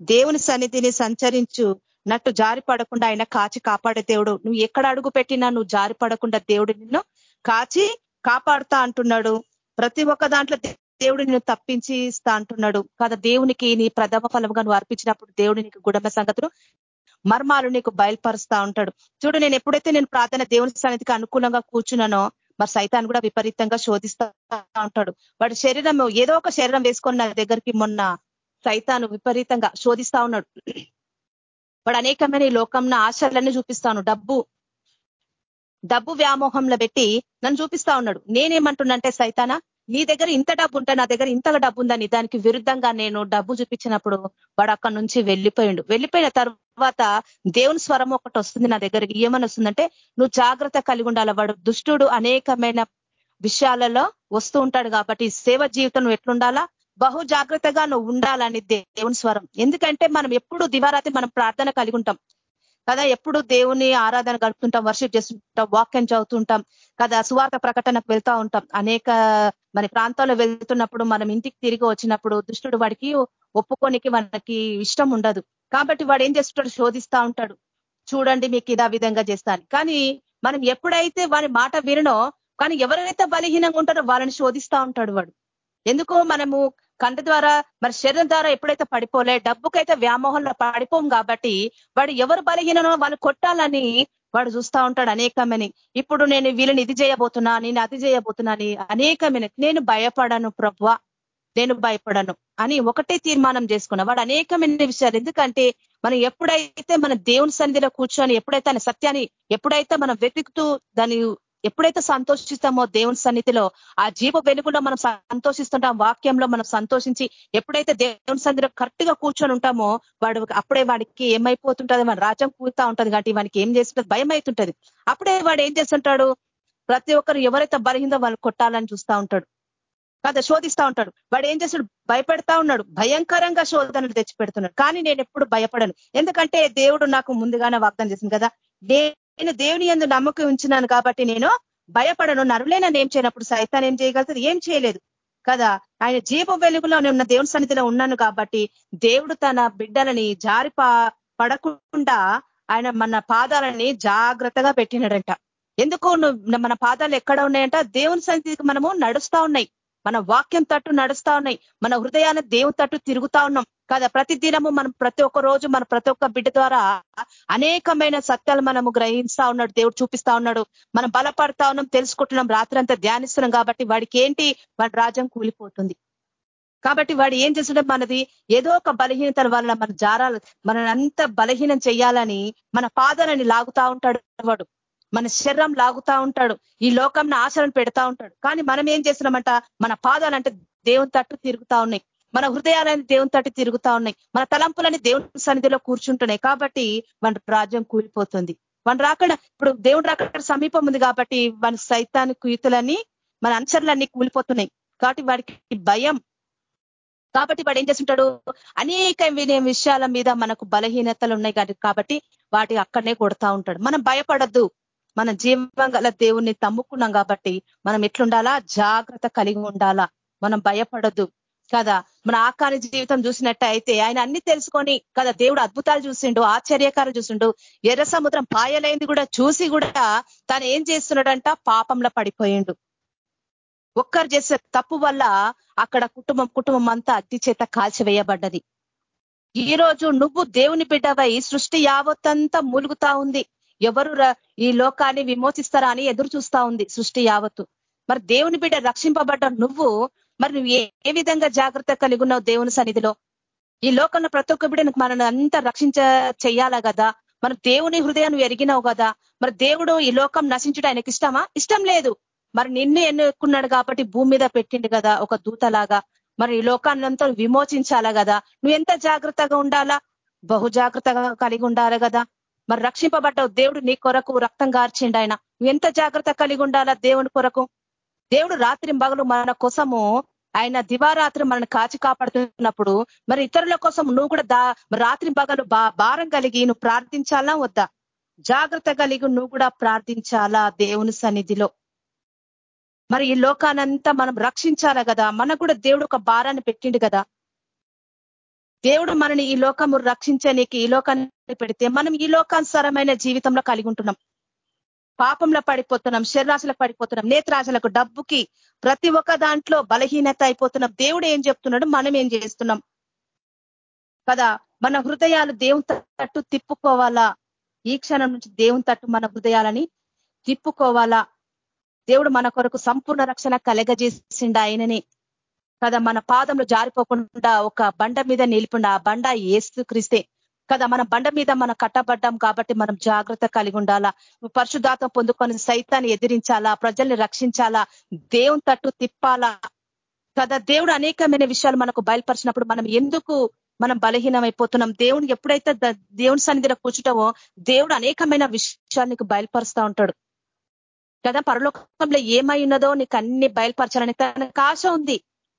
దేవుని సన్నిధిని సంచరించు. నట్టు జారి పడకుండా ఆయన కాచి కాపాడే దేవుడు. నువ్వు ఎక్కడ అడుగు పెట్టినా నువ్వు జారి పడకుండా దేవుడు నిన్ను కాచి కాపాడుతా అంటున్నాడు. ప్రతి ఒక్క దాంట్లో దేవుడు నిన్ను తప్పించి ఇస్తా అంటున్నాడు. కదా దేవునికి నీ ప్రథమ ఫలంగా నువ్వు అర్పించినప్పుడు దేవుడు నీకు గుడమ సంగతులు మర్మాలు నీకు బయలుపరుస్తా ఉంటాడు. చూడు నేను ఎప్పుడైతే నేను ప్రార్థన దేవుని సన్నిధికి అనుకూలంగా కూర్చున్నానో మరి సైతాన్ని కూడా విపరీతంగా శోధిస్తా ఉంటాడు. వాడు శరీరం ఏదో ఒక శరీరం వేసుకొని నా దగ్గరికి మొన్న సైతాను విపరీతంగా శోధిస్తా ఉన్నాడు. వాడు అనేకమైన ఈ లోకంన ఆశలన్నీ చూపిస్తాను డబ్బు డబ్బు వ్యామోహంలో పెట్టి నన్ను చూపిస్తా ఉన్నాడు. నేనేమంటున్నంటే సైతానా నీ దగ్గర ఇంత డబ్బు ఉంటే నా దగ్గర ఇంతగా డబ్బు ఉందని దానికి విరుద్ధంగా నేను డబ్బు చూపించినప్పుడు వాడు అక్కడి నుంచి వెళ్ళిపోయిండు. వెళ్ళిపోయిన తర్వాత తర్వాత దేవుని స్వరం ఒకటి వస్తుంది నా దగ్గరికి. ఏమని వస్తుందంటే నువ్వు జాగ్రత్త కలిగి ఉండాలి వాడు. దుష్టుడు అనేకమైన విషయాలలో వస్తూ ఉంటాడు కాబట్టి సేవ జీవితం ఎట్లుండాలా? బహు జాగ్రత్తగా నువ్వు ఉండాలని దేవుని స్వరం. ఎందుకంటే మనం ఎప్పుడు దివారాత్రి మనం ప్రార్థన కలిగి ఉంటాం. కదా ఎప్పుడు దేవుని ఆరాధన గడుపుతుంటాం వర్షిప్ చేస్తుంటాం వాక్యం చదువుతుంటాం కదా సువార్త ప్రకటనకు వెళ్తా ఉంటాం. అనేక మన ప్రాంతాల్లో వెళ్తున్నప్పుడు మనం ఇంటికి తిరిగి వచ్చినప్పుడు దుష్టుడు వాడికి ఒప్పుకోనికి మనకి ఇష్టం ఉండదు. కాబట్టి వాడు ఏం చేస్తుంటాడు? శోధిస్తా ఉంటాడు. చూడండి మీకు ఇదా విధంగా చేస్తాను. కానీ మనం ఎప్పుడైతే వారి మాట వినో కానీ ఎవరైతే బలహీనంగా ఉంటారో వాళ్ళని శోధిస్తా ఉంటాడు వాడు. ఎందుకో మనము కంట ద్వారా మరి శరీరం ద్వారా ఎప్పుడైతే పడిపోలే డబ్బుకైతే వ్యామోహంలో పడిపోం కాబట్టి వాడు ఎవరు బలహీనో వాళ్ళు కొట్టాలని వాడు చూస్తా ఉంటాడు అనేకమని. ఇప్పుడు నేను వీళ్ళని ఇది చేయబోతున్నా నేను అది చేయబోతున్నా అని అనేకమైన. నేను భయపడను ప్రభు. నేను భయపడను. అని ఒకటే తీర్మానం చేసుకున్నా వాడు అనేకమైన విషయాలు. ఎందుకంటే మనం ఎప్పుడైతే మన దేవుని సన్నిధిలో కూర్చొని ఎప్పుడైతే సత్యాన్ని ఎప్పుడైతే మనం వెతుకుతూ దాని ఎప్పుడైతే సంతోషిస్తామో దేవుని సన్నిధిలో ఆ జీవ వెలుగులో మనం సంతోషిస్తుంటాం వాక్యంలో మనం సంతోషించి ఎప్పుడైతే దేవుని సన్నిధిలో కరెక్ట్గా కూర్చొని ఉంటామో వాడు అప్పుడే వాడికి ఏమైపోతుంటది మన రాజ్యం కూతా ఉంటది కాబట్టి వానికి ఏం చేస్తుంటది? భయం అవుతుంటది అప్పుడే వాడు ఏం చేస్తుంటాడు? ప్రతి ఒక్కరు ఎవరైతే బలహిందో వాళ్ళు కొట్టాలని చూస్తా ఉంటాడు. కదా శోధిస్తా ఉంటాడు. వాడు ఏం చేస్తాడు? భయపెడతా ఉన్నాడు. భయంకరంగా శోధనలు తెచ్చి పెడుతున్నాడు కానీ నేను ఎప్పుడు భయపడను. ఎందుకంటే దేవుడు నాకు ముందుగానే వాగ్దానం చేసింది కదా. నేను దేవుని ఎందు నమ్మకం ఉంచినాను కాబట్టి నేను భయపడను. నరులైన ఏం చేయనప్పుడు సైతాన్ని ఏం చేయగలుగుతుంది ఏం చేయలేదు. కదా? ఆయన జీవ వెలుగులో ఉన్న దేవుని సన్నిధిలో ఉన్నాను కాబట్టి దేవుడు తన బిడ్డలని జారి పడకుండా ఆయన మన పాదాలని జాగ్రత్తగా పెట్టినాడంట. ఎందుకు? మన పాదాలు ఎక్కడ ఉన్నాయంట? దేవుని సన్నిధికి మనము నడుస్తా ఉన్నాయి. మన వాక్యం తట్టు నడుస్తా ఉన్నాయి. మన హృదయాన్ని దేవుని తట్టు తిరుగుతా ఉన్నాం. కదా ప్రతి దినము మనం ప్రతి ఒక్క రోజు మన ప్రతి ఒక్క బిడ్డ ద్వారా అనేకమైన సత్యాలు మనము గ్రహిస్తా ఉన్నాడు దేవుడు చూపిస్తా ఉన్నాడు. మనం బలపడతా ఉన్నాం తెలుసుకుంటున్నాం రాత్రంతా ధ్యానిస్తున్నాం కాబట్టి వాడికి ఏంటి? వాడి రాజ్యం కూలిపోతుంది. కాబట్టి వాడు ఏం చేస్తుంటే మనది ఏదో ఒక బలహీనత వల్ల మన జారాలు మనంత బలహీనం చేయాలని మన పాదాలని లాగుతా ఉంటాడు వాడు. మన శరీరం లాగుతా ఉంటాడు. ఈ లోకంను ఆచరణ పెడతా ఉంటాడు. కానీ మనం ఏం చేస్తున్నామంట? మన పాదాలంటే దేవుని తట్టు తిరుగుతా ఉన్నాయి. మన హృదయాలని దేవుని తట్టు తిరుగుతా ఉన్నాయి. మన తలంపులని దేవుని సన్నిధిలో కూర్చుంటున్నాయి. కాబట్టి మన రాజ్యం కూలిపోతుంది. మన రాకడ ఇప్పుడు దేవుడు రాకడ సమీపం ఉంది కాబట్టి మన సైతాన్ని కుయితులని మన అంచర్లన్నీ కూలిపోతున్నాయి. కాబట్టి వాడికి భయం. కాబట్టి వాడు ఏం చేస్తుంటాడు? అనేక విషయాల మీద మనకు బలహీనతలు ఉన్నాయి కాబట్టి వాటి అక్కడనే కొడతా ఉంటాడు. మనం భయపడద్దు. మన జీవం గల దేవుణ్ణి తమ్ముకున్నాం కాబట్టి మనం ఎట్లుండాలా? జాగ్రత్త కలిగి ఉండాలా? మనం భయపడద్దు. కదా? మన ఆకాని జీవితం చూసినట్టు అయితే ఆయన అన్ని తెలుసుకొని కదా దేవుడు అద్భుతాలు చూసిండు ఆశ్చర్యకారం చూసిండు ఎర్ర సముద్రం పాయలైంది కూడా చూసి కూడా తను ఏం చేస్తున్నాడంట? పాపంలో పడిపోయిండు. ఒక్కరు చేసే తప్పు వల్ల అక్కడ కుటుంబం కుటుంబం అంతా అగ్ని చేత కాల్చివేయబడ్డది. ఈ రోజు నువ్వు దేవుని బిడ్డవై సృష్టి యావత్తంతా మూలుగుతా ఉంది. ఎవరు ఈ లోకాన్ని విమోచిస్తారా అని ఎదురు చూస్తా ఉంది సృష్టి యావత్తు. మరి దేవుని బిడ్డ రక్షింపబడ్డ నువ్వు మరి నువ్వు ఏ విధంగా జాగ్రత్త కలిగి ఉన్నావు దేవుని సన్నిధిలో? ఈ లోకంలో ప్రతి ఒక్క బిడ్డను మనను అంతా రక్షించ చెయ్యాలా కదా మన దేవుని హృదయాన్ని ఎరిగినావు కదా మరి దేవుడు ఈ లోకం నశించడం ఆయనకి ఇష్టమా? ఇష్టం లేదు. మరి నిన్ను ఎన్నుకున్నాడు కాబట్టి భూమి మీద పెట్టిండు కదా ఒక దూతలాగా. మరి ఈ లోకాన్ని అంతా విమోచించాలా కదా నువ్వు ఎంత జాగ్రత్తగా ఉండాలా? బహు జాగ్రత్తగా కలిగి ఉండాలి కదా మరి రక్షింపబడ్డావు దేవుడు నీ కొరకు రక్తం గార్చిండు ఆయన. నువ్వు ఎంత జాగ్రత్త కలిగి ఉండాలా దేవుని కొరకు? దేవుడు రాత్రి మగలు మన కోసము ఆయన దివారాత్రి మనల్ని కాచి కాపాడుతున్నప్పుడు మరి ఇతరుల కోసం నువ్వు కూడా దా రాత్రి పగలు భారం కలిగి నువ్వు ప్రార్థించాలా వద్దా? జాగ్రత్త కలిగి నువ్వు కూడా ప్రార్థించాలా దేవుని సన్నిధిలో? మరి ఈ లోకానంతా మనం రక్షించాలా కదా? మనకు కూడా దేవుడు ఒక భారాన్ని పెట్టిండు కదా? దేవుడు మనని ఈ లోకము రక్షించనీకి ఈ లోకాన్ని పెడితే మనం ఈ లోకానుసారమైన జీవితంలో కలిగి ఉంటున్నాం. పాపంలో పడిపోతున్నాం శరీరాశలకు పడిపోతున్నాం నేత్రాశలకు డబ్బుకి ప్రతి ఒక్క దాంట్లో బలహీనత అయిపోతున్నాం. దేవుడు ఏం చెప్తున్నాడు? మనం ఏం చేస్తున్నాం? కదా మన హృదయాలు దేవుని తట్టు తిప్పుకోవాలా? ఈ క్షణం నుంచి దేవుని తట్టు మన హృదయాలని తిప్పుకోవాలా? దేవుడు మన కొరకు సంపూర్ణ రక్షణ కలగజేసిండు ఆయనని. కదా మన పాదంలో జారిపోకుండా ఒక బండ మీద నిలిపిన ఆ బండ ఏస్తు క్రిస్తే. కదా మన బండ మీద మనం కట్టబడ్డాం కాబట్టి మనం జాగ్రత్త కలిగి ఉండాలా? పరిశుధాతం పొందుకొని సైతాన్ని ఎదిరించాలా? ప్రజల్ని రక్షించాలా? దేవుని తట్టు తిప్పాలా? కదా దేవుడు అనేకమైన విషయాలు మనకు బయలుపరిచినప్పుడు మనం ఎందుకు మనం బలహీనమైపోతున్నాం? దేవుని ఎప్పుడైతే దేవుని సన్నిధిలో కూర్చుంటామో దేవుడు అనేకమైన విషయాలు నీకు బయలుపరుస్తూ ఉంటాడు. కదా పరలోకంలో ఏమై ఉన్నదో నీకు అన్ని బయలుపరచాలని తనకు ఆశ ఉంది.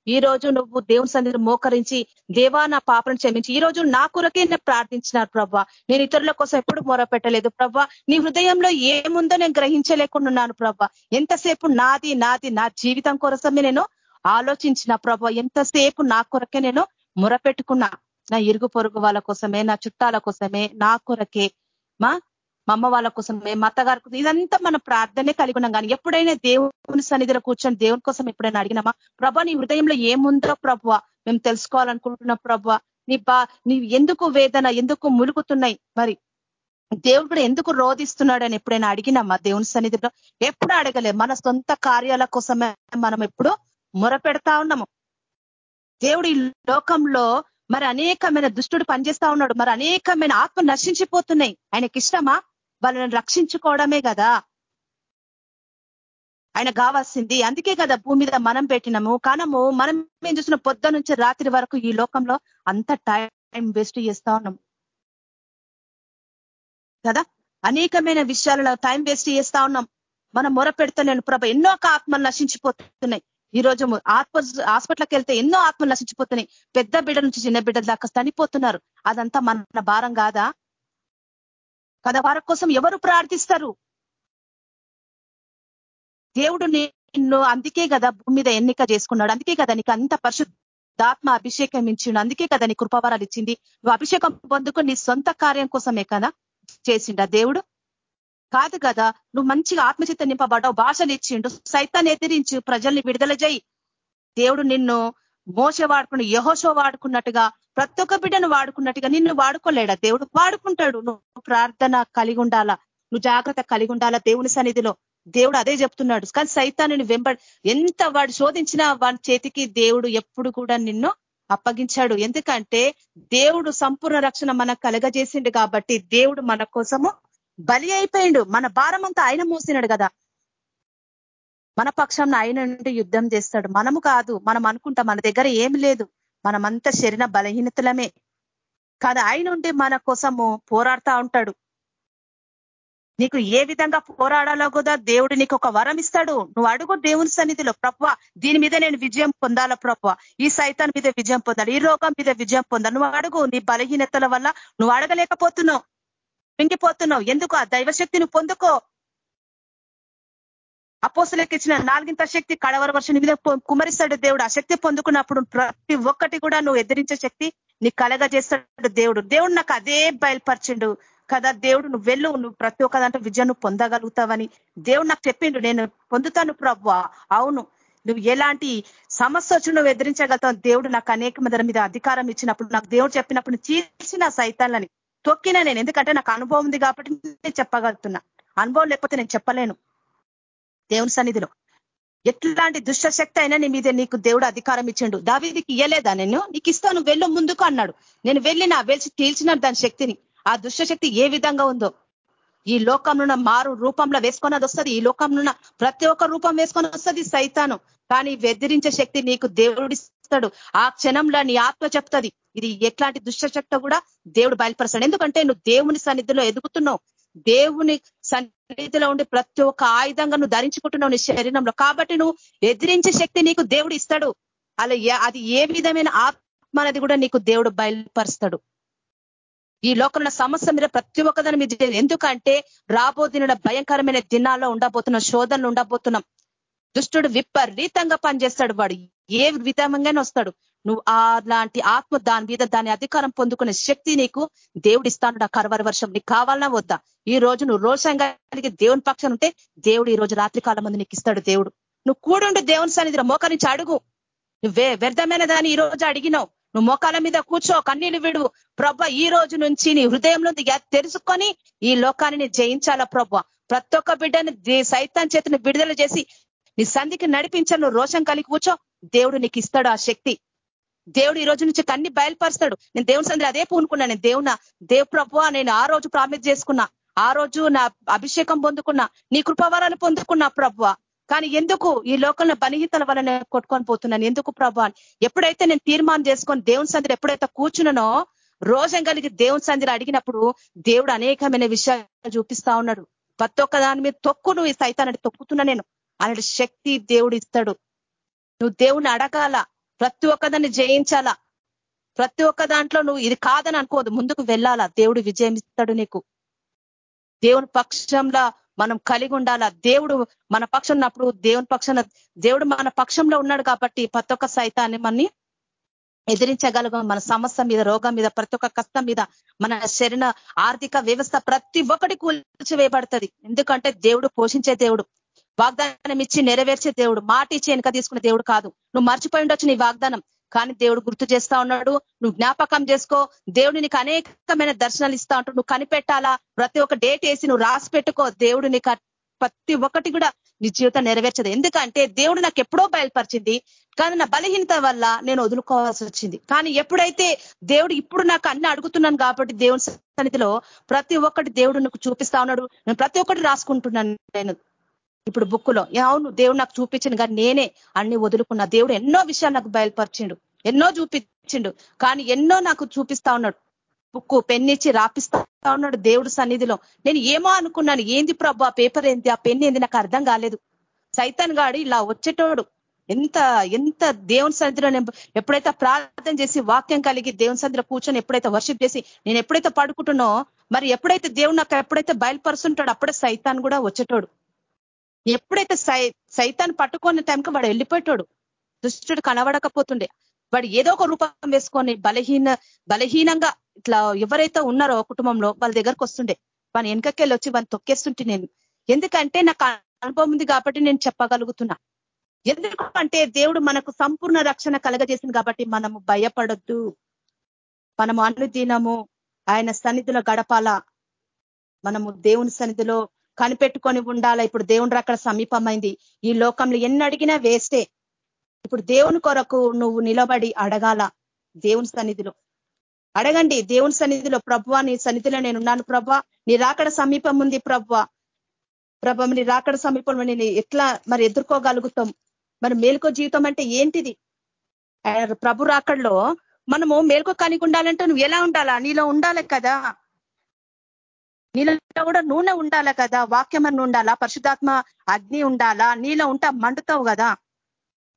ఈ రోజు నువ్వు దేవుని సన్నిధిని మోకరించి దేవా నా పాపను క్షమించి ఈ రోజు నా కొరకే నేను ప్రార్థించినారు ప్రభా. నేను ఇతరుల కోసం ఎప్పుడు మొరపెట్టలేదు ప్రభా. నీ హృదయంలో ఏముందో నేను గ్రహించలేకున్నాను ప్రభా. ఎంతసేపు నాది నాది నా జీవితం కోసమే నేను ఆలోచించిన ప్రభా. ఎంతసేపు నా కొరకే నేను మొరపెట్టుకున్నా. నా ఇరుగు పొరుగు వాళ్ళ కోసమే నా చుట్టాల కోసమే నా కొరకే. మా మా అమ్మ వాళ్ళ కోసం మా అత్తగారి కోసం ఇదంతా మనం ప్రార్థనే కలిగి ఉన్నాం. కానీ ఎప్పుడైనా దేవుని సన్నిధిలో కూర్చొని దేవుని కోసం ఎప్పుడైనా అడిగినామా? ప్రభా నీ హృదయంలో ఏముందో ప్రభు మేము తెలుసుకోవాలనుకుంటున్నాం ప్రభు. నీ బా నీ ఎందుకు వేదన ఎందుకు ములుగుతున్నాయి? మరి దేవుడు కూడా ఎందుకు రోధిస్తున్నాడు అని ఎప్పుడైనా అడిగినామా దేవుని సన్నిధిలో? ఎప్పుడు అడగలే మన సొంత కార్యాల కోసమే మనం ఎప్పుడు మొరపెడతా ఉన్నాము. దేవుడు ఈ లోకంలో మరి అనేకమైన దుష్టుడు పనిచేస్తా ఉన్నాడు. మరి అనేకమైన ఆత్మ నశించిపోతున్నాయి. ఆయనకి ఇష్టమా? వాళ్ళని రక్షించుకోవడమే కదా. ఆయన కావాల్సింది. అందుకే కదా భూమి మీద మనం పెట్టినాము కానము మనం ఏం చూసిన పొద్దు నుంచి రాత్రి వరకు ఈ లోకంలో అంత టైం వేస్ట్ చేస్తా ఉన్నాం. కదా? అనేకమైన విషయాలలో టైం వేస్ట్ చేస్తా ఉన్నాం. మనం మొర పెడతలేను ప్రభ ఎన్నో ఆత్మలు నశించిపోతున్నాయి. ఈ రోజు ఆత్మ హాస్పిటల్కి వెళ్తే ఎన్నో ఆత్మలు నశించిపోతున్నాయి. పెద్ద బిడ్డ నుంచి చిన్న బిడ్డ దాకా చనిపోతున్నారు. అదంతా మన భారం కాదా? కదా వారి కోసం ఎవరు ప్రార్థిస్తారు? దేవుడు నిన్ను అందుకే కదా భూమి మీద ఎన్నిక చేసుకున్నాడు. అందుకే కదా నీకు అంత పరిశుద్ధాత్మ అభిషేకం ఇచ్చిండు. అందుకే కదా నీ కృపావరాలు ఇచ్చింది. నువ్వు అభిషేకం పొందుకు నీ సొంత కార్యం కోసమే కదా చేసిండా దేవుడు? కాదు కదా నువ్వు మంచిగా ఆత్మచిత్త నింపబడ్డావు భాషలు ఇచ్చిండు సైతాన్ని ఎదిరించు ప్రజల్ని విడుదల చేయి. దేవుడు నిన్ను మోస వాడుకుని యహోషో వాడుకున్నట్టుగా ప్రతి ఒక్క బిడ్డను వాడుకున్నట్టుగా నిన్ను వాడుకోలేడా దేవుడు? వాడుకుంటాడు. నువ్వు ప్రార్థన కలిగి ఉండాలా? నువ్వు జాగ్రత్త కలిగి ఉండాలా దేవుని సన్నిధిలో? దేవుడు అదే చెప్తున్నాడు. కానీ సైతాన్ని వెంబడి ఎంత వాడు శోధించినా వాడి చేతికి దేవుడు ఎప్పుడు కూడా నిన్ను అప్పగించాడు. ఎందుకంటే దేవుడు సంపూర్ణ రక్షణ మనకు కలగజేసిండు కాబట్టి దేవుడు మన కోసము బలి అయిపోయిండు. మన భారం అంతా ఆయన మోసినాడు కదా. మన పక్షం ఆయన నుండి యుద్ధం చేస్తాడు. మనము కాదు. మనం అనుకుంటాం మన దగ్గర ఏం లేదు. మనమంతా శరీర బలహీనతలమే. కానీ ఆయన ఉండి మన కోసము పోరాడుతా ఉంటాడు. నీకు ఏ విధంగా పోరాడాలో కూడా దేవుడు నీకు ఒక వరం ఇస్తాడు. నువ్వు అడుగు దేవుని సన్నిధిలో ప్రభు దీని మీద నేను విజయం పొందాల ప్రభు? ఈ సైతాన్ మీద విజయం పొందాలి? ఈ రోగం మీద విజయం పొందాలి? నువ్వు అడుగు నీ బలహీనతల వల్ల నువ్వు అడగలేకపోతున్నావు. మింగిపోతున్నావు. ఎందుకు? ఆ దైవశక్తిని పొందుకో. అపోసలకి ఇచ్చిన నాలుగింత శక్తి కడవర వర్షం మీద కుమరిస్తాడు దేవుడు. ఆ శక్తి పొందుకున్నప్పుడు ప్రతి ఒక్కటి కూడా నువ్వు ఎదిరించే శక్తి నీ కలగ చేస్తాడు దేవుడు. దేవుడు నాకు అదే బయలుపరిచిండు కదా. దేవుడు నువ్వు వెళ్ళు నువ్వు ప్రతి ఒక్క దాంట్లో విజయం పొందగలుగుతావని దేవుడు నాకు చెప్పిండు. నేను పొందుతాను ప్రభు. అవును. నువ్వు ఎలాంటి సమస్య వచ్చి నువ్వు ఎదిరించగలుగుతావు. దేవుడు నాకు అనేక మంది మీద అధికారం ఇచ్చినప్పుడు నాకు దేవుడు చెప్పినప్పుడు చీల్చిన సైతాలని తొక్కిన నేను. ఎందుకంటే నాకు అనుభవం ఉంది కాబట్టి నేను చెప్పగలుగుతున్నా. అనుభవం లేకపోతే నేను చెప్పలేను. దేవుని సన్నిధిలో. ఎట్లాంటి దుష్టశక్తి అయినా నీ మీద నీకు దేవుడు అధికారం ఇచ్చిండు. దావీదికి ఇయ్యలేదా నేను నీకు ఇస్తాను వెళ్ళు ముందుకు అన్నాడు. నేను వెళ్ళి నా వెలిసి దాని శక్తిని. ఆ దుష్టశక్తి ఏ విధంగా ఉందో? ఈ లోకంలో మారు రూపంలో వేసుకున్నది వస్తుంది. ఈ లోకంలో ప్రతి ఒక్క రూపం వేసుకొని వస్తుంది సైతాను. కానీ వెదిరించే శక్తి నీకు దేవుడి ఇస్తాడు. ఆ క్షణంలో నీ ఆత్మ చెప్తుంది. ఇది ఎట్లాంటి దుష్టశక్తి కూడా దేవుడు బయలుపరుస్తాడు. ఎందుకంటే నువ్వు దేవుని సన్నిధిలో ఎదుగుతున్నావు. దేవుని సన్నిధిలో ఉండి ప్రతి ఒక్క ఆయుధంగా నువ్వు ధరించుకుంటున్నావు నీ శరీరంలో. కాబట్టి నువ్వు ఎదిరించే శక్తి నీకు దేవుడు ఇస్తాడు. అలా అది ఏ విధమైన ఆత్మ అనేది కూడా నీకు దేవుడు బయలుపరుస్తాడు. ఈ లోకంలో సమస్య మీద ప్రతి ఒక్కదాని మీద ఎందుకంటే రాబోతున్న భయంకరమైన దినాల్లో ఉండబోతున్నాం శోధనలు ఉండబోతున్నాం. దుష్టుడు విపరీతంగా పనిచేస్తాడు వాడు. ఏ విధంగానే వస్తాడు? నువ్వు అలాంటి ఆత్మ దాని మీద దాని అధికారం పొందుకునే శక్తి నీకు దేవుడు ఇస్తాను ఆ కరవరి వర్షం నీకు కావాలన్నా వద్దా? ఈ రోజు నువ్వు రోషంగా కలిగి దేవుని పక్షం ఉంటే దేవుడు ఈ రోజు రాత్రి కాలం మంది నీకు ఇస్తాడు దేవుడు. నువ్వు కూడుండు దేవుని సన్నిధిలో. మోకరించి అడుగు. నువ్వే వ్యర్థమైన దాన్ని ఈ రోజు అడిగినావు. నువ్వు మోకాల మీద కూర్చో కన్నీళ్ళు విడువు ప్రభ ఈ రోజు నుంచి నీ హృదయంలో తెలుసుకొని ఈ లోకాన్ని జయించాలా ప్రభ? ప్రతి ఒక్క బిడ్డని సైతం చేతిని విడుదల చేసి నీ సంధికి నడిపించాను నువ్వు రోషం కలిగి కూర్చో. దేవుడు నీకు ఇస్తాడు ఆ శక్తి. దేవుడు ఈ రోజు నుంచి కన్ని బయలుపరుస్తాడు. నేను దేవుని సందరి అదే పూనుకున్నా. నేను దేవున దేవు ప్రభు నేను ఆ రోజు ప్రామిస్ చేసుకున్నా. ఆ రోజు నా అభిషేకం పొందుకున్నా. నీ కృపవరాలు పొందుకున్నా ప్రభు కానీ ఎందుకు ఈ లోకంలో బలహీతల వలన కొట్టుకొని పోతున్నాను? ఎందుకు ప్రభు ఎప్పుడైతే నేను తీర్మానం చేసుకొని దేవుని సందరి ఎప్పుడైతే కూర్చున్నానో రోజం కలిగి దేవుని సందిలో అడిగినప్పుడు దేవుడు అనేకమైన విషయాలు చూపిస్తా ఉన్నాడు. ప్రతి ఒక్క దాని మీద తొక్కు నువ్వు ఈ సైతాన్ని తొక్కుతున్నా నేను. అనే శక్తి దేవుడు ఇస్తాడు. నువ్వు దేవుని అడగాల. ప్రతి ఒక్కదాన్ని జయించాలా. ప్రతి ఒక్క దాంట్లో నువ్వు ఇది కాదని అనుకోదు ముందుకు వెళ్ళాలా. దేవుడు విజయం ఇస్తాడు నీకు. దేవుని పక్షంలో మనం కలిగి ఉండాలా. దేవుడు మన పక్షం ఉన్నప్పుడు దేవుని పక్షాన దేవుడు మన పక్షంలో ఉన్నాడు కాబట్టి ప్రతి ఒక్క సైతాన్ని మనని ఎదిరించగలగం. మన సమస్య మీద రోగం మీద ప్రతి ఒక్క కష్టం మీద మన శరీర ఆర్థిక వ్యవస్థ ప్రతి ఒక్కటి కూల్చివేయబడుతుంది. ఎందుకంటే దేవుడు పోషించే దేవుడు. వాగ్దానం ఇచ్చి నెరవేర్చే దేవుడు మాట ఇచ్చి వెనుక తీసుకునే దేవుడు కాదు. నువ్వు మర్చిపోయి ఉండొచ్చు నీ వాగ్దానం కానీ దేవుడు గుర్తు చేస్తా ఉన్నాడు. నువ్వు జ్ఞాపకం చేసుకో దేవుడు నీకు అనేకమైన దర్శనాలు ఇస్తా ఉంటాడు. నువ్వు కనిపెట్టాలా? ప్రతి ఒక్క డేట్ వేసి నువ్వు రాసి పెట్టుకో. దేవుడు నీకు ప్రతి ఒక్కటి కూడా నీ జీవితం నెరవేర్చదు. ఎందుకంటే దేవుడు నాకు ఎప్పుడో బయలుపరిచింది కానీ నా బలహీనత వల్ల నేను వదులుకోవాల్సి వచ్చింది. కానీ ఎప్పుడైతే దేవుడు ఇప్పుడు నాకు అన్ని అడుగుతున్నాను కాబట్టి దేవుని సన్నిధిలో ప్రతి ఒక్కటి దేవుడు నాకు చూపిస్తా ఉన్నాడు. నేను ప్రతి ఒక్కటి రాసుకుంటున్నాను నేను. ఇప్పుడు బుక్కులో అవును దేవుడు నాకు చూపించింది కానీ నేనే అన్ని వదులుకున్నా. దేవుడు ఎన్నో విషయాలు నాకు బయలుపరిచిండు ఎన్నో చూపించిండు కానీ ఎన్నో నాకు చూపిస్తా ఉన్నాడు. బుక్కు పెన్నిచ్చి రాపిస్తా ఉన్నాడు దేవుడు సన్నిధిలో. నేను ఏమో అనుకున్నాను ఏంది ప్రభు ఆ పేపర్ ఏంది ఆ పెన్ ఏంది నాకు అర్థం కాలేదు. సైతాన్ గాడి ఇలా వచ్చేటోడు. ఎంత ఎంత దేవుని సన్నిధిలో నేను ఎప్పుడైతే ప్రార్థన చేసి వాక్యం కలిగి దేవుని సన్నిధిలో కూర్చొని ఎప్పుడైతే వర్షిప్ చేసి నేను ఎప్పుడైతే పడుకుంటున్నో మరి ఎప్పుడైతే దేవుడు నాకు ఎప్పుడైతే బయలుపరుస్తుంటాడు అప్పుడే సైతాన్ కూడా వచ్చేటోడు. ఎప్పుడైతే సై సైతాన్ని పట్టుకున్న టైంకి వాడు వెళ్ళిపోయేటోడు. దుష్టుడు కనబడకపోతుండే. వాడు ఏదో ఒక రూపం వేసుకొని బలహీన బలహీనంగా ఇట్లా ఎవరైతే ఉన్నారో కుటుంబంలో వాళ్ళ దగ్గరకు వస్తుండే. వాని వెనకకెళ్ళి వచ్చి వాని తొక్కేస్తుంటే నేను ఎందుకంటే నాకు అనుభవం ఉంది కాబట్టి నేను చెప్పగలుగుతున్నా. ఎందుకంటే దేవుడు మనకు సంపూర్ణ రక్షణ కలగజేసింది కాబట్టి మనము భయపడొద్దు. మనము అనుదినము ఆయన సన్నిధిలో గడపాల. మనము దేవుని సన్నిధిలో కనిపెట్టుకొని ఉండాలా? ఇప్పుడు దేవుని అక్కడ సమీపమైంది. ఈ లోకంలో ఎన్ని అడిగినా వేస్టే. ఇప్పుడు దేవుని కొరకు నువ్వు నిలబడి అడగాల దేవుని సన్నిధిలో. అడగండి దేవుని సన్నిధిలో ప్రభు నీ సన్నిధిలో నేనున్నాను ప్రభ నీ రాకడ సమీపం ఉంది ప్రభ ప్రభ నీ రాకడ సమీపంలో నేను ఎట్లా మరి ఎదుర్కోగలుగుతాం? మరి మేలుకో జీవితం అంటే ఏంటిది? ప్రభు రాకడలో మనము మేలుకో కనిగి ఉండాలంటే నువ్వు ఎలా ఉండాలా? నీలో ఉండాలి కదా. నీలో కూడా నూనె ఉండాలా కదా వాక్యం అని ఉండాలా పరిశుధాత్మ అగ్ని ఉండాలా నీలో ఉంటా మండుతావు కదా.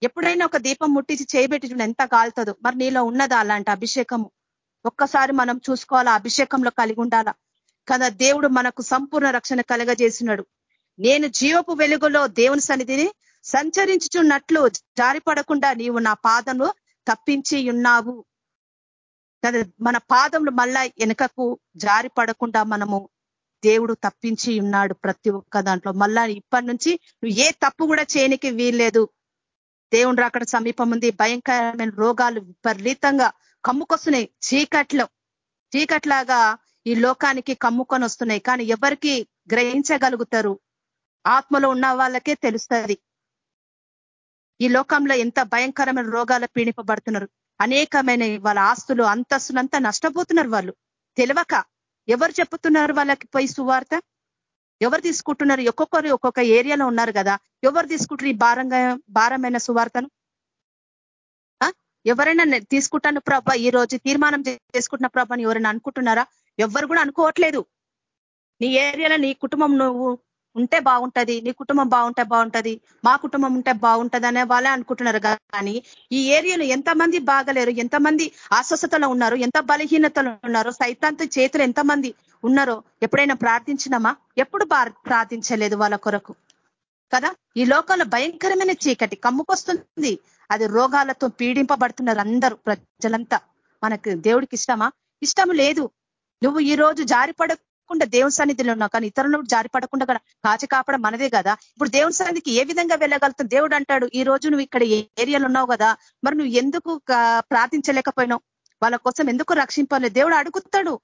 ఎప్పుడైనా ఒక దీపం ముట్టించి చేయబెట్టి ఎంత కాలుతుందో. మరి నీలో ఉన్నదా అలాంటి అభిషేకము? ఒక్కసారి మనం చూసుకోవాలా అభిషేకంలో కలిగి ఉండాలా? కదా దేవుడు మనకు సంపూర్ణ రక్షణ కలగజేసినాడు. నేను జీవపు వెలుగులో దేవుని సన్నిధిని సంచరించుచున్నట్లు జారిపడకుండా నీవు నా పాదము తప్పించి ఉన్నావు. కదా మన పాదములు మళ్ళా వెనుకకు జారి పడకుండా మనము దేవుడు తప్పించి ఉన్నాడు ప్రతి ఒక్క దాంట్లో. మళ్ళా ఇప్పటి నుంచి నువ్వు ఏ తప్పు కూడా చేయనికి వీల్లేదు. దేవుడు అక్కడ సమీపం ఉంది. భయంకరమైన రోగాలు విపరీతంగా కమ్ముకొస్తున్నాయి. చీకట్లో చీకట్లాగా ఈ లోకానికి కమ్ముకొని వస్తున్నాయి కానీ ఎవరికి గ్రహించగలుగుతారు? ఆత్మలో ఉన్న వాళ్ళకే తెలుస్తుంది. ఈ లోకంలో ఎంత భయంకరమైన రోగాలు పీడిపబడుతున్నారు. అనేకమైన వాళ్ళ ఆస్తులు అంతస్తులంతా నష్టపోతున్నారు వాళ్ళు. తెలియక ఎవరు చెప్పుతున్నారు వాళ్ళకి పోయి సువార్త? ఎవరు తీసుకుంటున్నారు? ఒక్కొక్కరు ఒక్కొక్క ఏరియాలో ఉన్నారు కదా. ఎవరు తీసుకుంటారు ఈ భారంగా భారమైన సువార్తను? ఎవరైనా తీసుకుంటాను ప్రభ ఈ రోజు తీర్మానం చేసుకుంటున్న ప్రభని ఎవరైనా అనుకుంటున్నారా? ఎవరు కూడా అనుకోవట్లేదు. నీ ఏరియాలో నీ కుటుంబం నువ్వు ఉంటే బాగుంటది నీ కుటుంబం బాగుంటే బాగుంటది మా కుటుంబం ఉంటే బాగుంటది అనే వాళ్ళే అనుకుంటున్నారు. కానీ ఈ ఏరియాలో ఎంతమంది బాగలేరు ఎంతమంది అస్వస్థతలో ఉన్నారు ఎంత బలహీనతలు ఉన్నారో సైతాంత చేతులు ఎంతమంది ఉన్నారో ఎప్పుడైనా ప్రార్థించినామా? ఎప్పుడు ప్రార్థించలేదు వాళ్ళ కొరకు. కదా? ఈ లోకంలో భయంకరమైన చీకటి కమ్ముకొస్తుంది. అది రోగాలతో పీడింపబడుతున్నారు అందరూ ప్రజలంతా. మనకు దేవుడికి ఇష్టమా? ఇష్టం లేదు. నువ్వు ఈ రోజు జారిపడ పడకుండా దేవుని సన్నిధిలో ఉన్నాం కానీ ఇతరులు జారిపడకుండా కాచి కాపడం మనదే కదా. ఇప్పుడు దేవుని సన్నిధికి ఏ విధంగా వెళ్ళగలుగుతాం దేవుడు అంటాడు ఈ రోజు నువ్వు ఇక్కడ ఏరియాలో ఉన్నావు కదా? మరి నువ్వు ఎందుకు ప్రార్థించలేకపోయినావు? వాళ్ళ కోసం ఎందుకు రక్షింపలేదు? దేవుడు అడుగుతాడు.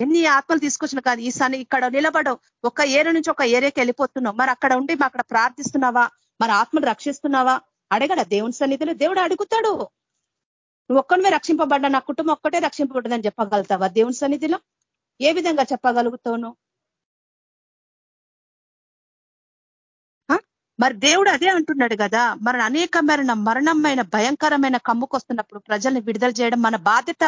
ఎన్ని ఆత్మలు తీసుకొచ్చిన కాదు ఈ సన్ని ఇక్కడ నిలబడవు. ఒక ఏరియా నుంచి ఒక ఏరియాకి వెళ్ళిపోతున్నావు. మరి అక్కడ ఉండి మా అక్కడ ప్రార్థిస్తున్నావా? మరి ఆత్మను రక్షిస్తున్నావా? అడగడ దేవుని సన్నిధిలో? దేవుడు అడుగుతాడు. నువ్వు ఒక్కనివే రక్షింపబడ్డా నా కుటుంబం ఒక్కటే రక్షింపబడ్డదని చెప్పగలుగుతావా దేవుని సన్నిధిలో? ఏ విధంగా చెప్పగలుగుతాను? మరి దేవుడు అదే అంటున్నాడు కదా మరి అనేకమైన మరణమైన భయంకరమైన కమ్ముకొస్తున్నప్పుడు ప్రజల్ని విడుదల చేయడం మన బాధ్యత.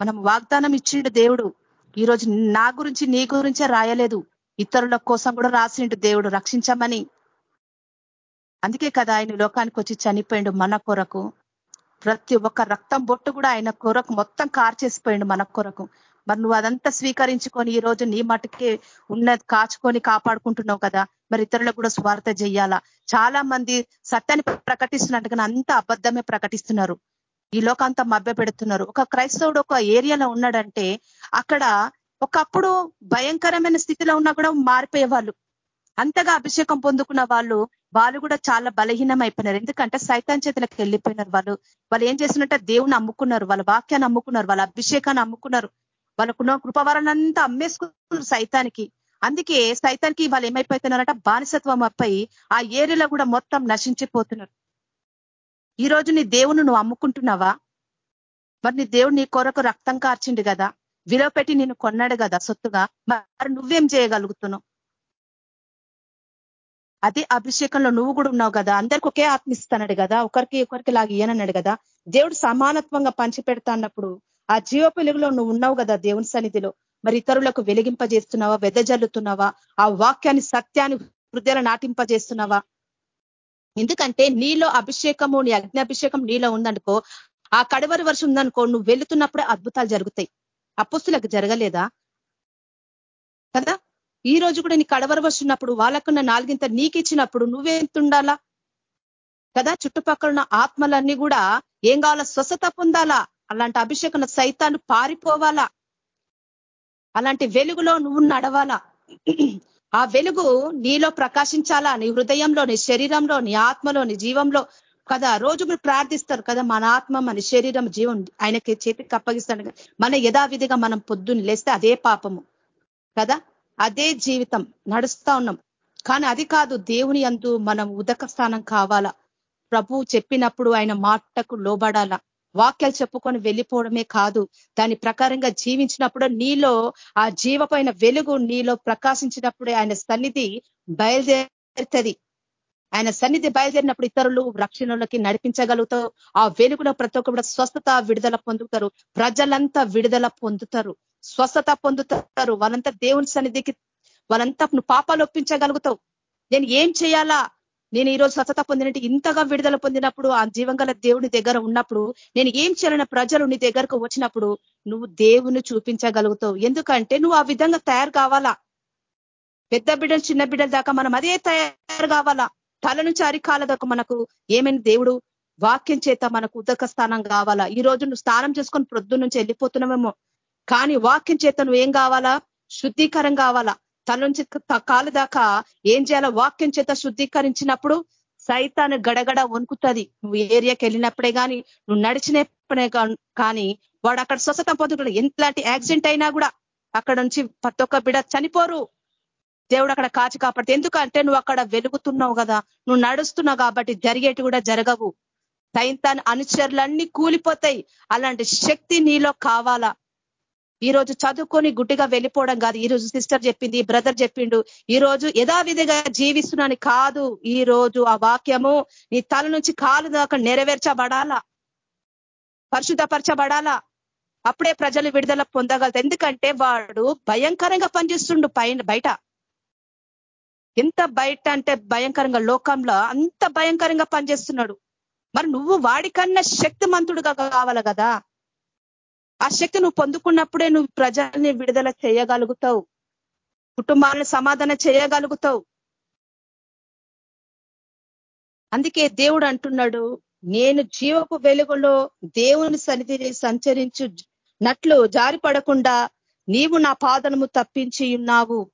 మనం వాగ్దానం ఇచ్చిండు దేవుడు. ఈరోజు నా గురించి నీ గురించే రాయలేదు. ఇతరుల కోసం కూడా రాసిండు దేవుడు రక్షించమని. అందుకే కదా ఆయన లోకానికి వచ్చి చనిపోయిండు మన కొరకు. ప్రతి ఒక్క రక్తం బొట్టు కూడా ఆయన కొరకు మొత్తం కార్చేసిపోయిండు మన కొరకు. మరి నువ్వు అదంతా స్వీకరించుకొని ఈ రోజు నీ మటుకే ఉన్నది కాచుకొని కాపాడుకుంటున్నావు కదా. మరి ఇతరులకు కూడా స్వార్థ చెయ్యాలా చాలా మంది సత్యాన్ని ప్రకటిస్తున్నట్టు కానీ అంత అబద్ధమే ప్రకటిస్తున్నారు. ఈ లోకంతా మభ్య పెడుతున్నారు ఒక క్రైస్తవుడు ఒక ఏరియాలో ఉన్నాడంటే అక్కడ ఒకప్పుడు భయంకరమైన స్థితిలో ఉన్నా కూడా మారిపోయేవాళ్ళు. అంతగా అభిషేకం పొందుకున్న వాళ్ళు వాళ్ళు కూడా చాలా బలహీనం అయిపోయినారు ఎందుకంటే సైతాన్ చేతులకు వెళ్ళిపోయినారు వాళ్ళు. వాళ్ళు ఏం చేస్తున్నట్టే దేవుని అమ్ముకున్నారు. వాళ్ళ వాక్యాన్ని అమ్ముకున్నారు. వాళ్ళ అభిషేకాన్ని అమ్ముకున్నారు. వాళ్ళకున్న కృపవరాలంతా అమ్మేసుకున్నారు సైతానికి. అందుకే సైతానికి వాళ్ళు ఏమైపోతున్నారంట? బానిసత్వం అప్పై ఆ ఏరియాలో కూడా మొత్తం నశించిపోతున్నారు. ఈ రోజు నీ దేవుని నువ్వు అమ్ముకుంటున్నావా? మరి నీ దేవుడు నీ కొరకు రక్తం కార్చిండు కదా? విలువ పెట్టి నేను కొన్నాడు కదా సొత్తుగా? మరి నువ్వేం చేయగలుగుతున్నావు? అదే అభిషేకంలో నువ్వు కూడా ఉన్నావు కదా? అందరికి ఒకే ఆత్మిస్తున్నాడు కదా? ఒకరికి ఒకరికి లాగా ఇయ్యనన్నాడు కదా? దేవుడు సమానత్వంగా పంచి పెడతా అన్నప్పుడు ఆ జీవ వెలుగులో నువ్వు ఉన్నావు కదా దేవుని సన్నిధిలో. మరి ఇతరులకు వెలిగింపజేస్తున్నావా? వెదజల్లుతున్నావా? ఆ వాక్యాన్ని సత్యాన్ని హృదయాలు నాటింపజేస్తున్నావా? ఎందుకంటే నీలో అభిషేకము నీ అగ్ని అభిషేకం నీలో ఉందనుకో ఆ కడవరి వర్షం ఉందనుకో నువ్వు వెళుతున్నప్పుడే అద్భుతాలు జరుగుతాయి. అప్పుస్తులకు జరగలేదా? కదా? ఈ రోజు కూడా నీ కడవర ఉన్నప్పుడు వాళ్ళకున్న నాలుగింత నీకు ఇచ్చినప్పుడు నువ్వేంతుండాలా? కదా? చుట్టుపక్కల ఉన్న ఆత్మలన్నీ కూడా ఏం కావాలా? స్వస్థత పొందాలా? అలాంటి అభిషేకం సైతాన్ని పారిపోవాలా? అలాంటి వెలుగులో నువ్వు నడవాలా? ఆ వెలుగు నీలో ప్రకాశించాలా? నీ హృదయంలో నీ శరీరంలో నీ ఆత్మలో నీ జీవంలో కదా? రోజు మీరు ప్రార్థిస్తారు కదా మన ఆత్మ మన శరీరం జీవం ఆయనకి చేతికి అప్పగిస్తాడు మన యథావిధిగా మనం పొద్దున్న లేస్తే అదే పాపము కదా? అదే జీవితం నడుస్తా ఉన్నాం. కానీ అది కాదు దేవుని అందు మనం ఉదక స్థానం కావాలా? ప్రభు చెప్పినప్పుడు ఆయన మాటకు లోబడాలా? వాక్యాలు చెప్పుకొని వెళ్ళిపోవడమే కాదు. దాని ప్రకారంగా జీవించినప్పుడు నీలో ఆ జీవపైన వెలుగు నీలో ప్రకాశించినప్పుడే ఆయన సన్నిధి బయలుదేరుతుంది. ఆయన సన్నిధి బయలుదేరినప్పుడు ఇతరులు రక్షణలోకి నడిపించగలుగుతారు. ఆ వెలుగులో ప్రతి ఒక్క కూడా స్వస్థత విడుదల పొందుతారు. ప్రజలంతా విడుదల పొందుతారు. స్వస్థత పొందుతారు. వాళ్ళంతా దేవుని సన్నిధికి వాళ్ళంతా నువ్వు పాపాలు ఒప్పించగలుగుతావు నేను ఏం చేయాలా? నేను ఈరోజు స్వచ్ఛత పొందినట్టు ఇంతగా విడుదల పొందినప్పుడు ఆ జీవంగల దేవుని దగ్గర ఉన్నప్పుడు నేను ఏం చేయాలన్న ప్రజలు నీ దగ్గరకు వచ్చినప్పుడు నువ్వు దేవుని చూపించగలుగుతావు. ఎందుకంటే నువ్వు ఆ విధంగా తయారు కావాలా? పెద్ద బిడ్డలు చిన్న బిడ్డల దాకా మనం అదే తయారు కావాలా? తల నుంచి అరికాల దాకా మనకు ఏమైనా దేవుడు? వాక్యం చేత మనకు ఉదక స్థానం కావాలా? ఈ రోజు నువ్వు స్నానం చేసుకొని ప్రొద్దు నుంచి వెళ్ళిపోతున్నామేమో కానీ వాక్యం చేత నువ్వు ఏం కావాలా? శుద్ధీకరం కావాలా? తల నుంచి కాలు దాకా ఏం చేయాలో వాక్యం చేత శుద్ధీకరించినప్పుడు సైతాన్ని గడగడ వణుకుతుంది. నువ్వు ఏరియాకి వెళ్ళినప్పుడే కానీ నువ్వు నడిచినప్పుడే కానీ వాడు అక్కడ స్వస్థత పొందుకుంటాడు ఎంతలాంటి యాక్సిడెంట్ అయినా కూడా అక్కడ నుంచి ప్రతి ఒక్క బిడ చనిపోరు. దేవుడు అక్కడ కాచి కాపాడితే ఎందుకంటే నువ్వు అక్కడ వెలుగుతున్నావు కదా నువ్వు నడుస్తున్నావు కాబట్టి జరిగేటి కూడా జరగవు. సైతాన్ అనుచరులన్నీ కూలిపోతాయి. అలాంటి శక్తి నీలో కావాలా? ఈ రోజు చదువుకొని గుడ్డిగా వెళ్ళిపోవడం కాదు. ఈ రోజు సిస్టర్ చెప్పింది బ్రదర్ చెప్పిండు ఈ రోజు యథావిధిగా జీవిస్తున్నాను కాదు. ఈ రోజు ఆ వాక్యము నీ తల నుంచి కాలు దాకా నెరవేర్చబడాలా? పరిశుద్ధపరచబడాలా? అప్పుడే ప్రజలు విడుదల పొందగలదు ఎందుకంటే వాడు భయంకరంగా పనిచేస్తుండు పైన బయట. ఎంత బయట అంటే భయంకరంగా లోకంలో అంత భయంకరంగా పనిచేస్తున్నాడు. మరి నువ్వు వాడికన్నా శక్తిమంతుడుగా కావాలి కదా. ఆ శక్తి నువ్వు పొందుకున్నప్పుడే నువ్వు ప్రజల్ని విడుదల చేయగలుగుతావు. కుటుంబాలను సమాధానం చేయగలుగుతావు. అందుకే దేవుడు అంటున్నాడు నేను జీవపు వెలుగులో దేవుని సన్నిధిని సంచరించు నట్లు జారి పడకుండా నీవు నా పాదనము తప్పించి ఉన్నావు.